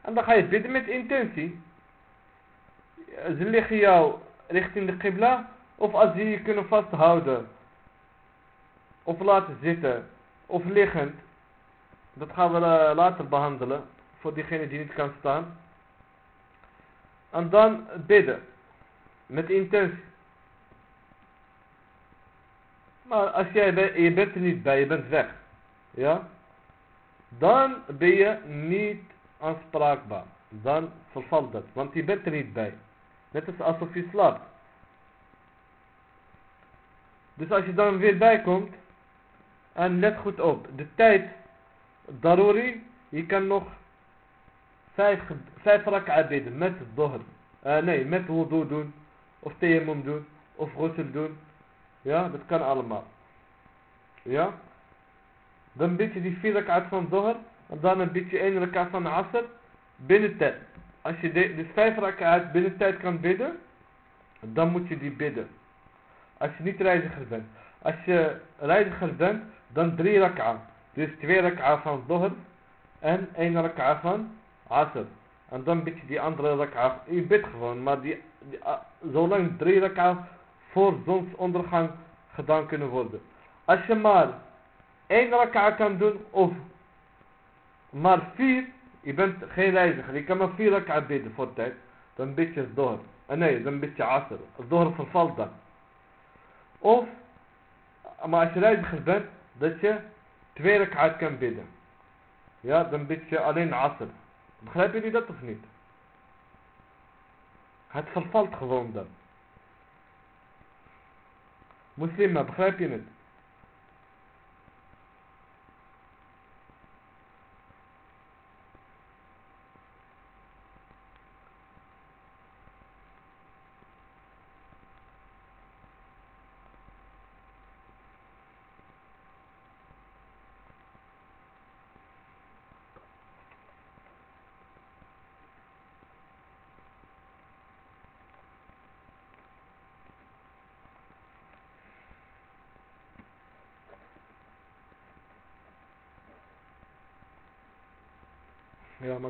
En dan ga je bidden met intentie. Ze liggen jou richting de qibla. Of als ze je kunnen vasthouden. Of laten zitten. Of liggend. Dat gaan we uh, later behandelen. Voor diegene die niet kan staan. En dan bidden. Met intentie. Maar als jij, je bent er niet bij, je bent weg. Ja? Dan ben je niet aanspraakbaar. Dan vervalt dat. Want je bent er niet bij. Net als alsof je slaapt. Dus als je dan weer bij komt. En let goed op. De tijd. Daruri. Je kan nog. Vijf, vijf rak'a bidden. Met dohr. Uh, nee, met wudu doen. Of tayammum doen. Of ghusl doen. Ja, dat kan allemaal. Ja. Dan bid je die vier rak'at van dohr. En dan een beetje één rak'a van asr binnen tijd. Als je de, dus vijf rak'at binnen tijd kan bidden, dan moet je die bidden. Als je niet reiziger bent. Als je reiziger bent, dan drie rak'a. Dus twee rak'a van dohr en één rak'a van asr. En dan bid je die andere rak'a. Je bidt gewoon, maar die, uh, zolang drie rak'a voor zonsondergang gedaan kunnen worden. Als je maar één rak'a kan doen of maar vier, je bent geen reiziger, je kan maar vier rak'a bidden voor tijd, dan bid je door. Uh, nee, dan bid je asr. Door vervalt dan. Of, maar als je reiziger bent, dat je twee rak'at kan bidden. Ja, dan bid je alleen asr. Begrijpen jullie dat of niet? Het vervalt gewoon dan. Moslima, begrijp je het? Ja, maakt niet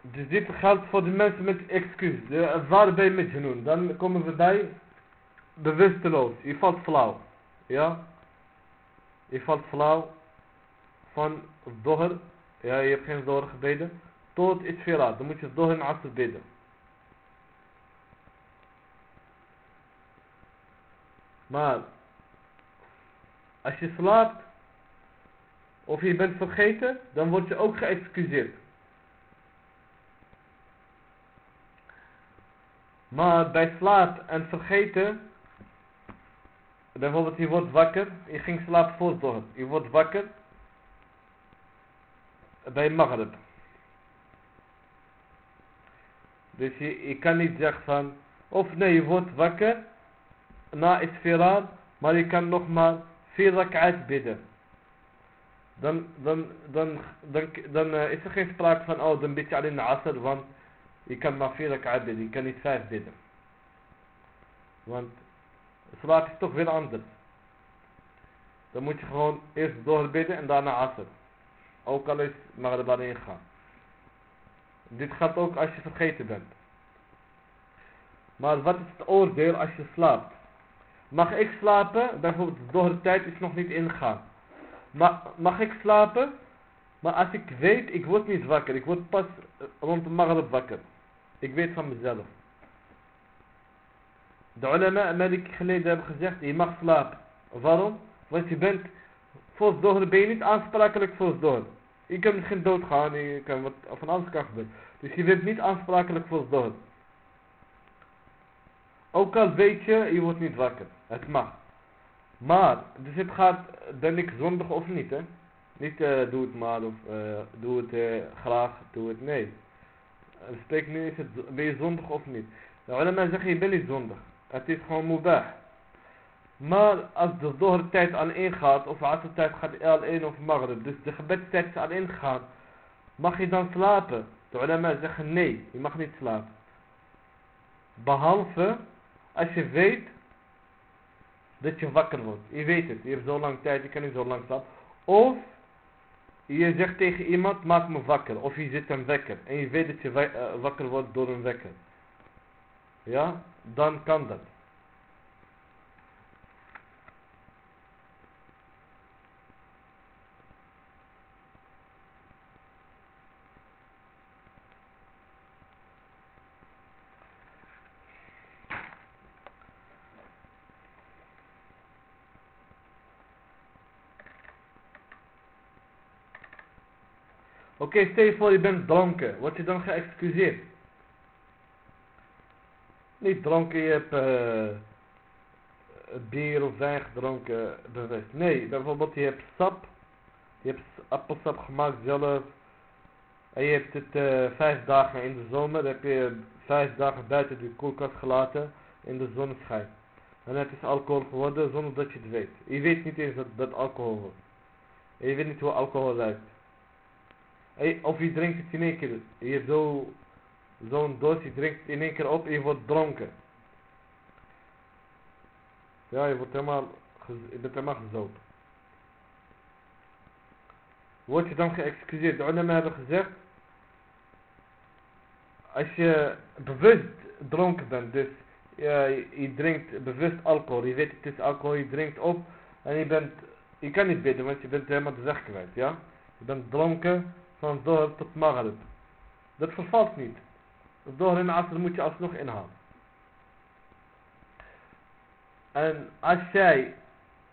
Dus dit geldt voor de mensen met excuus. De, ben je met? Dan komen we bij bewusteloos. Je valt flauw. Ja? Je valt flauw van doher. Ja, je hebt geen doher gebeden. Tot isfirat. Dan moet je doher en asr bidden. Maar als je slaapt of je bent vergeten, dan word je ook geëxcuseerd. Maar bij slaap en vergeten, bijvoorbeeld je wordt wakker, je ging slaap voor je wordt wakker bij Maghrib. Dus je, je kan niet zeggen van, of nee, je wordt wakker na isfiraar, maar je kan nog maar vier rak'at bidden dan, dan, dan, dan, dan uh, is er geen sprake van, oh, dan bid je alleen asr, want je kan maar vier rak'at bidden, je kan niet vijf bidden. Want salat is toch weer anders. Dan moet je gewoon eerst doorbidden en daarna asr. Ook al is Maghrib alleen gaan. Dit gaat ook als je vergeten bent. Maar wat is het oordeel als je slaapt? Mag ik slapen? Bijvoorbeeld door de tijd is nog niet ingegaan. Maar mag ik slapen? Maar als ik weet, ik word niet wakker. Ik word pas rond de maghrib wakker. Ik weet van mezelf. De ulama een ik geleden hebben gezegd, je mag slapen. Waarom? Want je bent, voor het ben je niet aansprakelijk voor door. Je kunt misschien doodgaan, je kan wat van alles kan gebeuren. Dus je bent niet aansprakelijk voor door. Ook al weet je, je wordt niet wakker. Het mag. Maar, dus het gaat, ben ik zondig of niet, hè? Niet uh, doe het maar of uh, doe het graag, doe het nee. Het spreekt nu is het, ben je zondig of niet. De ulama zeggen je bent niet zondig. Het is gewoon mubah. Maar als de zoger tijd al ingaat, of de tijd gaat al in of maghrib, dus de gebedstijd is al mag je dan slapen? De ulama zeggen nee, je mag niet slapen. Behalve als je weet dat je wakker wordt. Je weet het, je hebt zo lang tijd, je kan niet zo lang slapen. Of je zegt tegen iemand, maak me wakker. Of je zit een wekker. En je weet dat je eh, wakker wordt door een wekker. Ja, dan kan dat. Oké, stel je voor je bent dronken. Word je dan geëxcuseerd? Niet dronken, je hebt uh, bier of wijn gedronken bewust. Nee, bijvoorbeeld je hebt sap. Je hebt appelsap gemaakt zelf. En je hebt het uh, vijf dagen in de zomer. Heb je vijf dagen buiten de koelkast gelaten. In de zonneschijn. En het is alcohol geworden zonder dat je het weet. Je weet niet eens dat dat alcohol wordt. Je weet niet hoe alcohol ruikt. Of je drinkt het in één keer. Je hebt zo'n doos, je drinkt het in één keer op en je wordt dronken. Ja, je, wordt helemaal, je bent helemaal. Word je dan geëxcuseerd? De ulama hebben gezegd. Als je bewust dronken bent, dus je, je drinkt bewust alcohol. Je weet het is alcohol, je drinkt op. En je bent, je kan niet bidden, want je bent helemaal de weg kwijt, ja. Je bent dronken van Zohr tot Maghrib. Dat vervalt niet. Zohr en Asr moet je alsnog inhalen. En als jij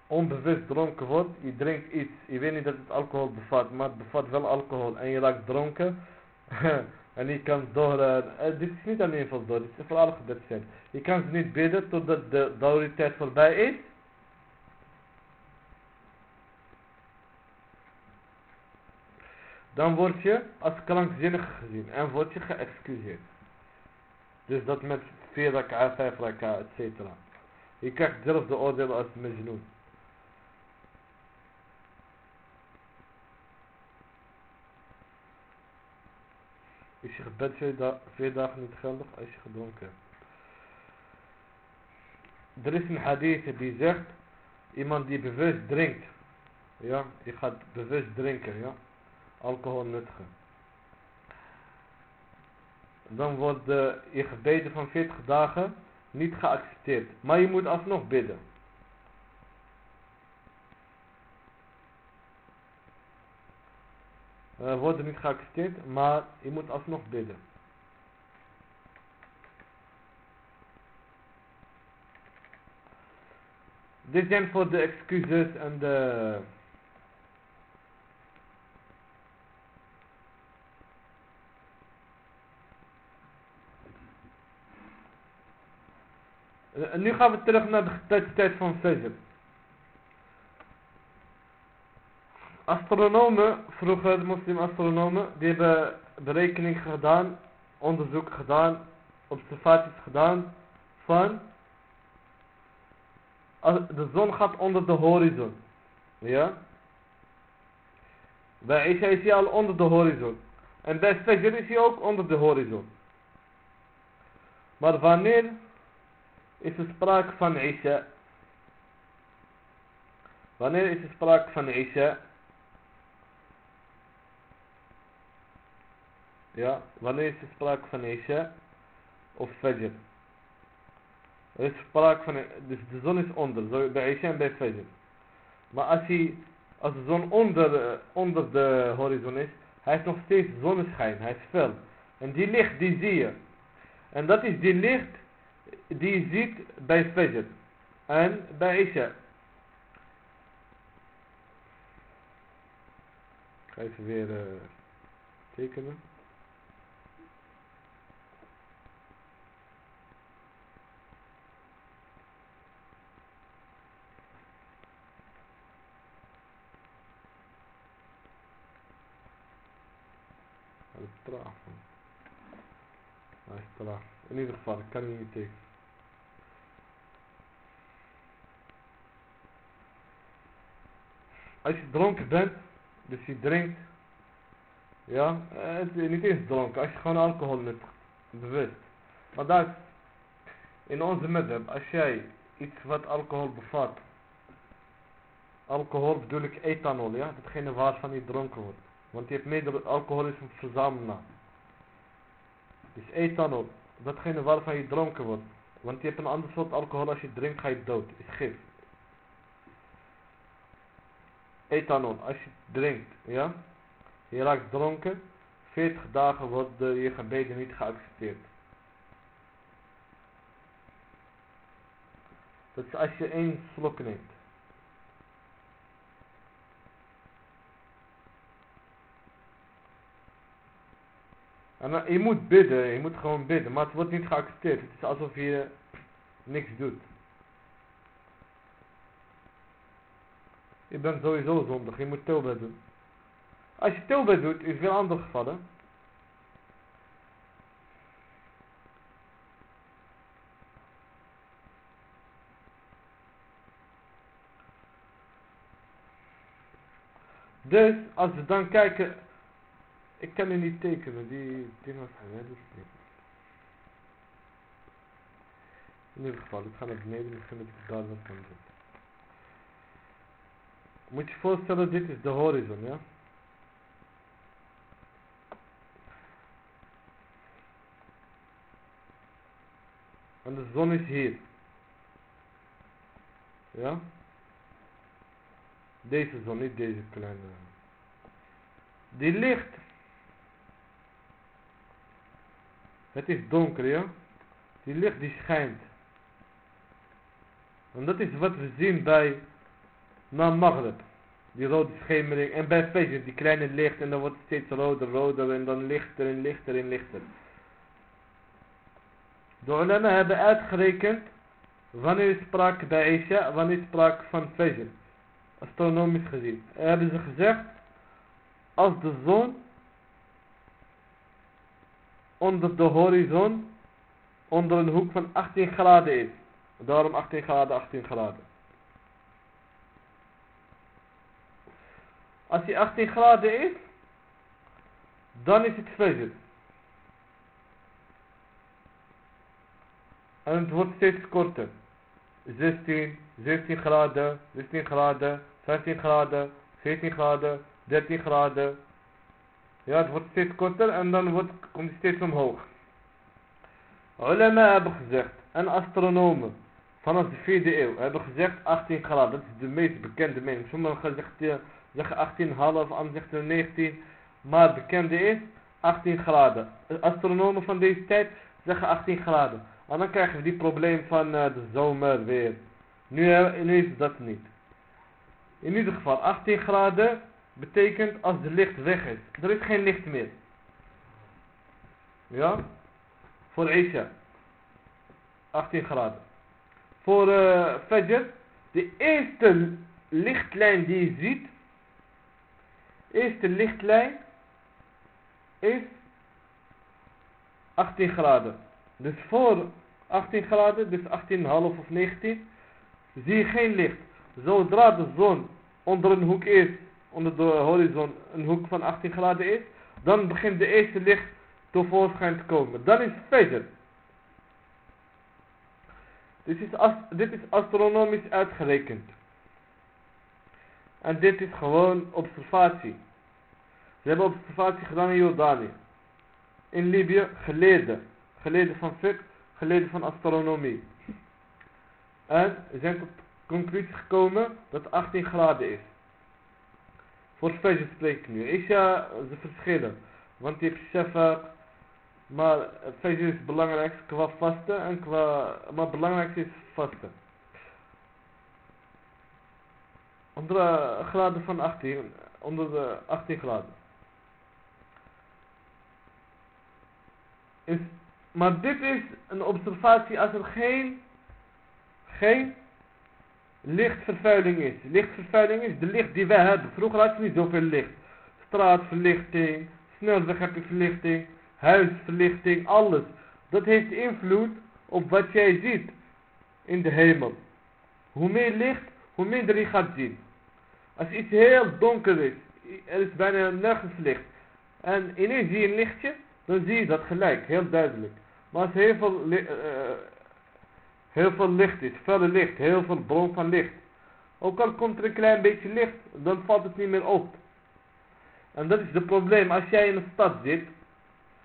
onbewust dronken wordt, je drinkt iets, je weet niet dat het alcohol bevat, maar het bevat wel alcohol en je raakt dronken. en je kan door, uh, dit is niet alleen voor door, dit is voor alle zijn. Je kan ze niet bidden totdat de autoriteit voorbij is. Dan word je als krankzinnig gezien en word je geëxcuseerd. Dus dat met 4 raka, 5 raka, etc. Je krijgt hetzelfde oordeel als Majnoon. Is je gebed vier, dagen niet geldig als je gedronken hebt. Er is een hadith die zegt, iemand die bewust drinkt, ja, je gaat bewust drinken, ja, alcohol nuttigen. Dan wordt je gebeden van 40 dagen niet geaccepteerd. Maar je moet alsnog bidden. Uh, worden niet geaccepteerd, maar je moet alsnog bidden. Dit zijn voor de excuses en de En nu gaan we terug naar de tijd van Fajr. Astronomen, vroeger moslim-astronomen, die hebben berekening gedaan, onderzoek gedaan, observaties gedaan van de zon gaat onder de horizon. Ja? Bij Isha is hij al onder de horizon. En bij Fajr is hij ook onder de horizon. Maar wanneer is er sprake van Isha. Wanneer is er sprake van Isha? Ja, wanneer is er sprake van Isha? Of Fajr? Er is sprake van, dus de zon is onder, bij Isha en bij Fajr. Maar als, hij, als de zon onder, onder de horizon is, hij heeft nog steeds zonneschijn, hij is fel. En die licht, die zie je. En dat is die licht die je ziet bij Fajr en bij Isha. Ik even weer uh, tekenen. In ieder geval, ik kan niet tekenen. als je dronken bent, dus je drinkt, ja, eh, het is niet eens dronken, als je gewoon alcohol bewust. Maar dat in onze midden, als jij iets wat alcohol bevat, alcohol bedoel ik ethanol, ja, datgene waarvan je dronken wordt. Want je hebt meerdere, alcohol is een verzamelaar. Dus ethanol, datgene waarvan je dronken wordt. Want je hebt een ander soort alcohol, als je drinkt ga je dood, is gif. Ethanol, als je drinkt, ja, je raakt dronken, 40 dagen worden je gebeden niet geaccepteerd. Dat is als je één slok neemt. En je moet bidden, je moet gewoon bidden, maar het wordt niet geaccepteerd. Het is alsof je niks doet. Je bent sowieso zondig, je moet tilbed doen. Als je tilbed doet, is veel ander gevallen. Dus, als we dan kijken ik kan u niet tekenen, die dingen van mij, dus niet. In ieder geval, ik ga naar beneden, misschien dat ik daar wat kan doen. Moet je voorstellen, dit is de horizon, ja? En de zon is hier. Ja? Deze zon, niet deze kleine. Die licht Het is donker, ja. Die licht die schijnt. En dat is wat we zien bij na Maghrib. Die rode schemering. En bij Fajr, die kleine licht. En dan wordt het steeds roder, roder. En dan lichter en lichter en lichter. De ulama hebben uitgerekend. Wanneer is sprake bij Isha. Wanneer is sprake van Fajr. Astronomisch gezien. Hebben ze gezegd. Als de zon onder de horizon onder een hoek van 18 graden is. Daarom 18 graden, 18 graden. Als die 18 graden is, dan is het fajr. En het wordt steeds korter. 16, 17 graden, 16 graden, 15 graden, 14 graden, 13 graden, ja, het wordt steeds korter en dan wordt, komt het steeds omhoog. Ulema hebben gezegd, en astronomen vanaf de 4e eeuw hebben gezegd 18 graden. Dat is de meest bekende mening. Sommigen zeggen 18,5, anderen zeggen 19. Maar bekende is 18 graden. Astronomen van deze tijd zeggen 18 graden. En dan krijgen we die probleem van uh, de zomer weer. Nu, uh, nu is dat niet. In ieder geval 18 graden betekent als de licht weg is. Er is geen licht meer. Ja? Voor Isha. 18 graden. Voor uh, Fajr. De eerste lichtlijn die je ziet. Eerste lichtlijn. Is 18 graden. Dus voor 18 graden. Dus 18,5 of 19. Zie je geen licht. Zodra de zon onder een hoek is onder de horizon een hoek van 18 graden is, dan begint de eerste licht tevoorschijn te komen. Dan is het. Dit is, dit is astronomisch uitgerekend. En dit is gewoon observatie. Ze hebben observatie gedaan in Jordanië. In Libië geleden. Geleden van fiqh, geleden van astronomie. En ze zijn tot conclusie gekomen dat het 18 graden is. Voor spreek ik nu. Isha, ze verschillen. Want je hebt Shafa, maar Fajr is het belangrijkste qua vasten. En qua, maar het belangrijkste is vasten. Onder de graden van 18, onder de 18 graden. Is, maar dit is een observatie als er geen, geen lichtvervuiling is. Lichtvervuiling is de licht die wij hebben. Vroeger had je niet zoveel licht. Straatverlichting, snelweg huisverlichting, alles. Dat heeft invloed op wat jij ziet in de hemel. Hoe meer licht, hoe minder je gaat zien. Als iets heel donker is, er is bijna nergens licht. En ineens zie je een lichtje, dan zie je dat gelijk, heel duidelijk. Maar als heel veel, eh, heel veel licht is, felle licht, heel veel bron van licht. Ook al komt er een klein beetje licht, dan valt het niet meer op. En dat is het probleem. Als jij in een stad zit,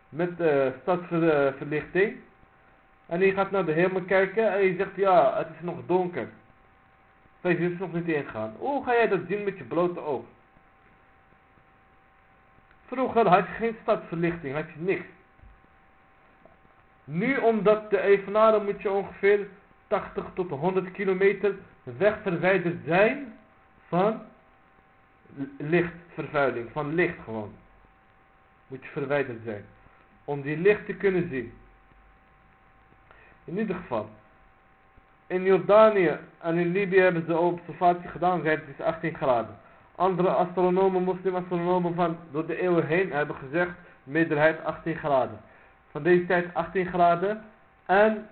met eh stadsverlichting, en je gaat naar de hemel kijken en je zegt, ja, het is nog donker. Fajr is nog niet ingegaan. Hoe ga jij dat zien met je blote oog? Vroeger had je geen stadsverlichting, had je niks. Nu, omdat de evenaren moet je ongeveer 80 tot 100 kilometer weg verwijderd zijn van lichtvervuiling, van licht gewoon. Moet je verwijderd zijn. Om die licht te kunnen zien. In ieder geval. In Jordanië en in Libië hebben ze observatie gedaan, zei het is 18 graden. Andere astronomen, moslim-astronomen van door de eeuwen heen hebben gezegd, meerderheid 18 graden. Van deze tijd 18 graden. En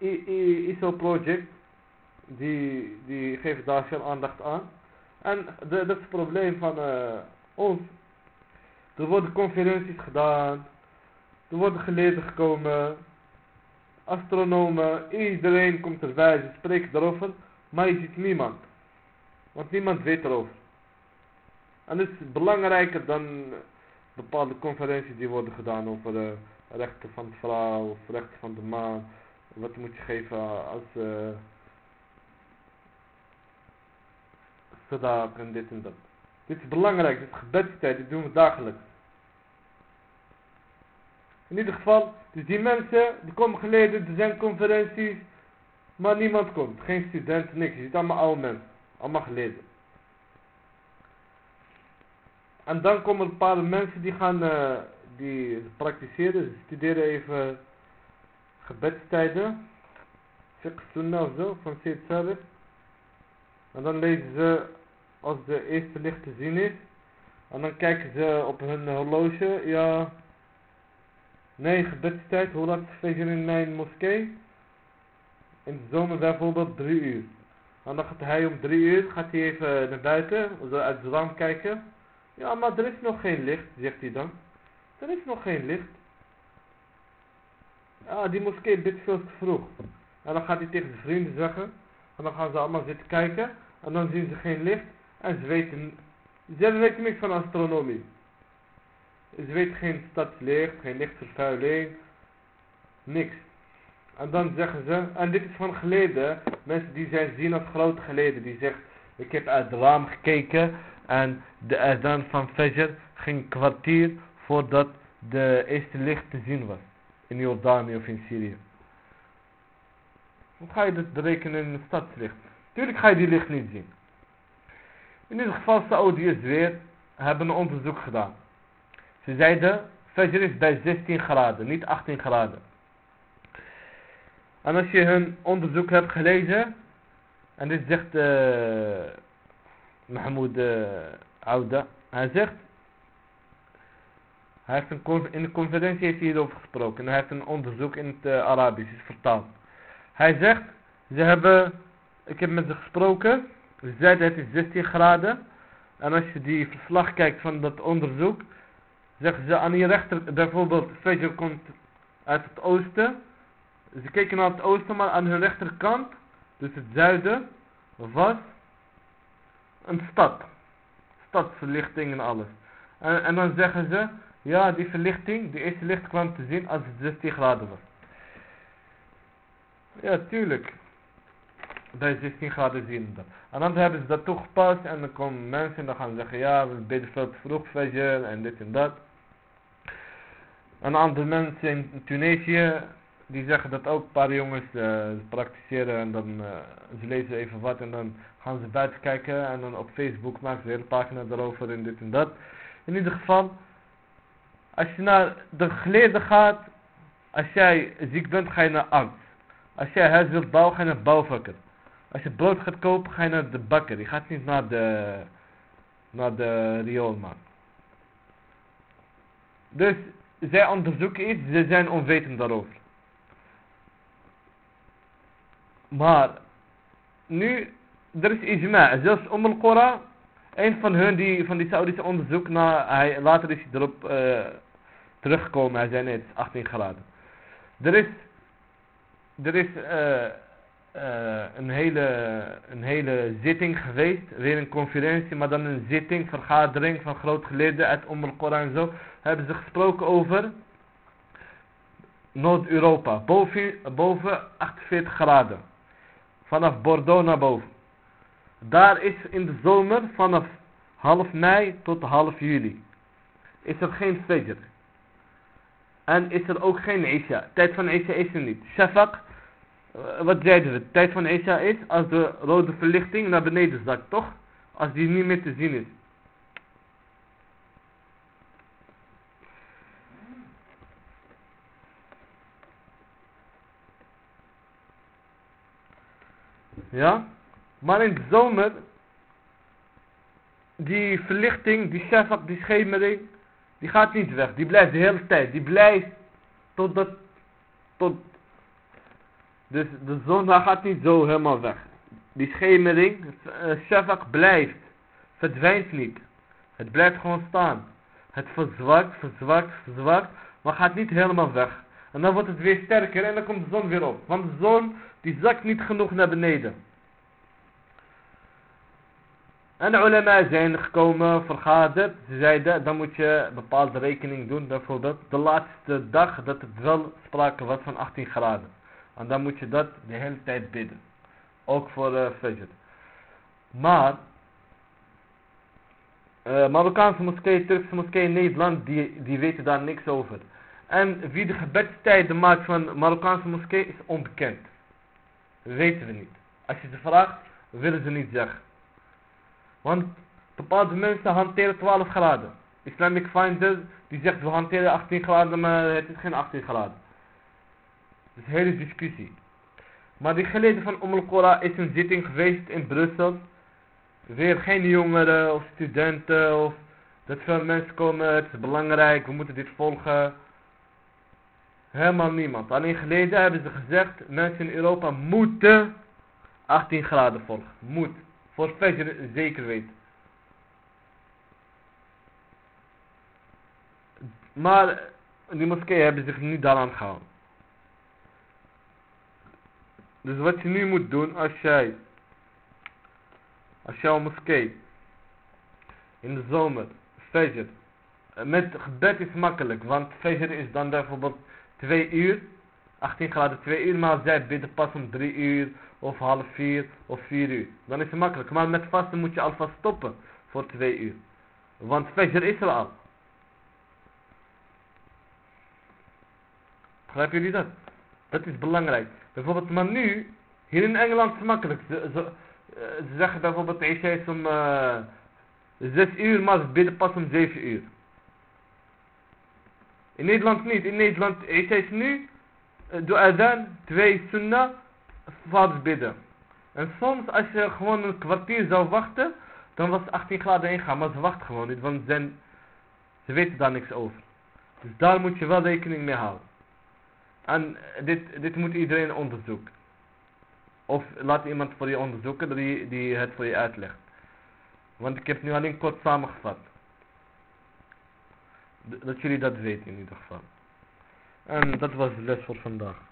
ISO Project, die, die geeft daar veel aandacht aan. En dat is het probleem van eh, ons. Er worden conferenties gedaan. Er worden geleerden gekomen. Astronomen. Iedereen komt erbij. Ze spreken erover. Maar je ziet niemand. Want niemand weet erover. En dat is belangrijker dan bepaalde conferenties die worden gedaan over de rechten van de vrouw of rechten van de man. Wat moet je geven als uh, en dit en dat. Dit is belangrijk, dit is gebedstijd, dit doen we dagelijks. In ieder geval, dus die mensen, die komen geleden, er zijn conferenties, maar niemand komt. Geen studenten, niks. Je ziet allemaal oude mensen, allemaal geleden. En dan komen een paar mensen die gaan, uh, die praktiseren, ze studeren even gebedstijden, fiqh sunnah of zo, van Sayyid Sabit. En dan lezen ze als de eerste licht te zien is. En dan kijken ze op hun horloge, ja, nee, gebedstijd, hoe laat is in mijn moskee? In de zomer bijvoorbeeld drie uur. En dan gaat hij om drie uur, gaat hij even naar buiten, uit het raam kijken. Ja, maar er is nog geen licht, zegt hij dan. Er is nog geen licht. Ja, die moskee bidt veel te vroeg. En dan gaat hij tegen zijn vrienden zeggen. En dan gaan ze allemaal zitten kijken. En dan zien ze geen licht. En ze weten, ze weten niks van astronomie. Ze weten geen stadslicht, geen lichtvervuiling. Niks. En dan zeggen ze, en dit is van geleden, mensen die zijn zien als grote geleden. Die zeggen, ik heb uit het raam gekeken en de azan van Fajr ging kwartier voordat de eerste licht te zien was. In Jordanië of in Syrië. Hoe ga je dat berekenen in het stadslicht? Tuurlijk ga je die licht niet zien. In ieder geval, Saoediërs weer hebben een onderzoek gedaan. Ze zeiden, Fajr is bij 16 graden, niet 18 graden. En als je hun onderzoek hebt gelezen, en dit zegt uh, Mahmoud uh, hij zegt, hij heeft een, in de conferentie heeft hij hierover gesproken, en hij heeft een onderzoek in het uh, Arabisch, is vertaald. Hij zegt, ze hebben, ik heb met ze gesproken, ze zeiden het is 16 graden, en als je die verslag kijkt van dat onderzoek, zeggen ze aan je rechter, bijvoorbeeld Fajr komt uit het oosten, ze keken naar het oosten, maar aan hun rechterkant, dus het zuiden, was een stad. Stadsverlichting en alles. En, en dan zeggen ze, ja die verlichting, die eerste licht kwam te zien als het 16 graden was. Ja, tuurlijk. Bij 16 graden zien dat. En dan hebben ze dat toegepast en dan komen mensen en dan gaan ze zeggen, ja we bidden veel te vroeg Fajr en dit en dat. En andere mensen in Tunesië, die zeggen dat ook een paar jongens uh, praktiseren en dan uh, ze lezen even wat en dan gaan ze buiten kijken en dan op Facebook maken ze een hele pagina erover en dit en dat. In ieder geval, als je naar de geleerde gaat, als jij ziek bent ga je naar arts. Als jij huis wilt bouwen ga je naar bouwvakker. Als je brood gaat kopen ga je naar de bakker. Je gaat niet naar de, naar de rioolman. Dus zij onderzoeken iets, ze zijn onwetend daarover. Maar, nu, er is ijma. Zelfs Om al-Qura Een van hun, die, van die Saudische onderzoek, naar, hij, later is hij erop uh, teruggekomen. Hij nee, het is 18 graden. Er is, er is uh, uh, een, hele, een hele zitting geweest. Weer een conferentie, maar dan een zitting, vergadering van grootgeleerden uit Om al-Koran en zo. Hebben ze gesproken over Noord-Europa. Boven, boven 48 graden. Vanaf Bordeaux naar boven. Daar is in de zomer vanaf half mei tot half juli. Is er geen fajr. En is er ook geen Isha. Tijd van Isha is er niet. Shafaq, eh, wat zeiden we? Tijd van Isha is als de rode verlichting naar beneden zakt, toch? Als die niet meer te zien is. Ja? Maar in de zomer, die verlichting, die shafak, die schemering, die gaat niet weg. Die blijft de hele tijd. Die blijft totdat, tot, dus de zon gaat niet zo helemaal weg. Die schemering, uh, shafak blijft, verdwijnt niet. Het blijft gewoon staan. Het verzwakt, verzwakt, verzwakt, maar gaat niet helemaal weg. En dan wordt het weer sterker en dan komt de zon weer op. Want de zon die zakt niet genoeg naar beneden. En de ulama zijn gekomen, vergaderd. Ze zeiden, dan moet je bepaalde rekening doen. Bijvoorbeeld de laatste dag dat het wel sprake was van 18 graden. En dan moet je dat de hele tijd bidden. Ook voor uh, Fajr. Maar, uh, Marokkaanse moskee, Turkse moskee in Nederland, die, die weten daar niks over. En wie de gebedstijden maakt van Marokkaanse moskee is onbekend. weten we niet. Als je ze vraagt, willen ze niet zeggen. Want bepaalde mensen hanteren 12 graden. Islamic Finder die zegt we hanteren 18 graden, maar het is geen 18 graden. Dat is een hele discussie. Maar die geleden van Om al is een zitting geweest in Brussel. Weer geen jongeren of studenten of dat veel mensen komen, het is belangrijk, we moeten dit volgen. Helemaal niemand. Alleen geleden hebben ze gezegd, mensen in Europa moeten 18 graden volgen. Moet. Voor Fajr zeker weten. Maar die moskeeën hebben zich niet daaraan gehouden. Dus wat je nu moet doen als jij als jouw moskee in de zomer Fajr met gebed is makkelijk, want Fajr is dan bijvoorbeeld 2 uur, 18 graden 2 uur, maar zij bidden pas om 3 uur of half 4 of 4 uur. Dan is het makkelijk, maar met vasten moet je alvast stoppen voor 2 uur. Want Fajr is er al. Begrijpen jullie dat? Dat is belangrijk. Bijvoorbeeld, maar nu, hier in Engeland is het makkelijk. Ze, eh, ze zeggen bijvoorbeeld, Isha is om uh, eh, 6 uur, maar ze bidden pas om 7 uur. In Nederland niet. In Nederland, Isha is nu, uh, door Adhan, 2 sunnah, vaders bidden. En soms, als je gewoon een kwartier zou wachten, dan was 18 graden ingaan. Maar ze wachten gewoon niet, want ze, ze weten daar niks over. Dus daar moet je wel rekening mee houden. En dit, dit moet iedereen onderzoeken. Of laat iemand voor je onderzoeken die, die het voor je uitlegt. Want ik heb nu alleen kort samengevat. Dat jullie dat weten in ieder geval. En dat was de les voor vandaag.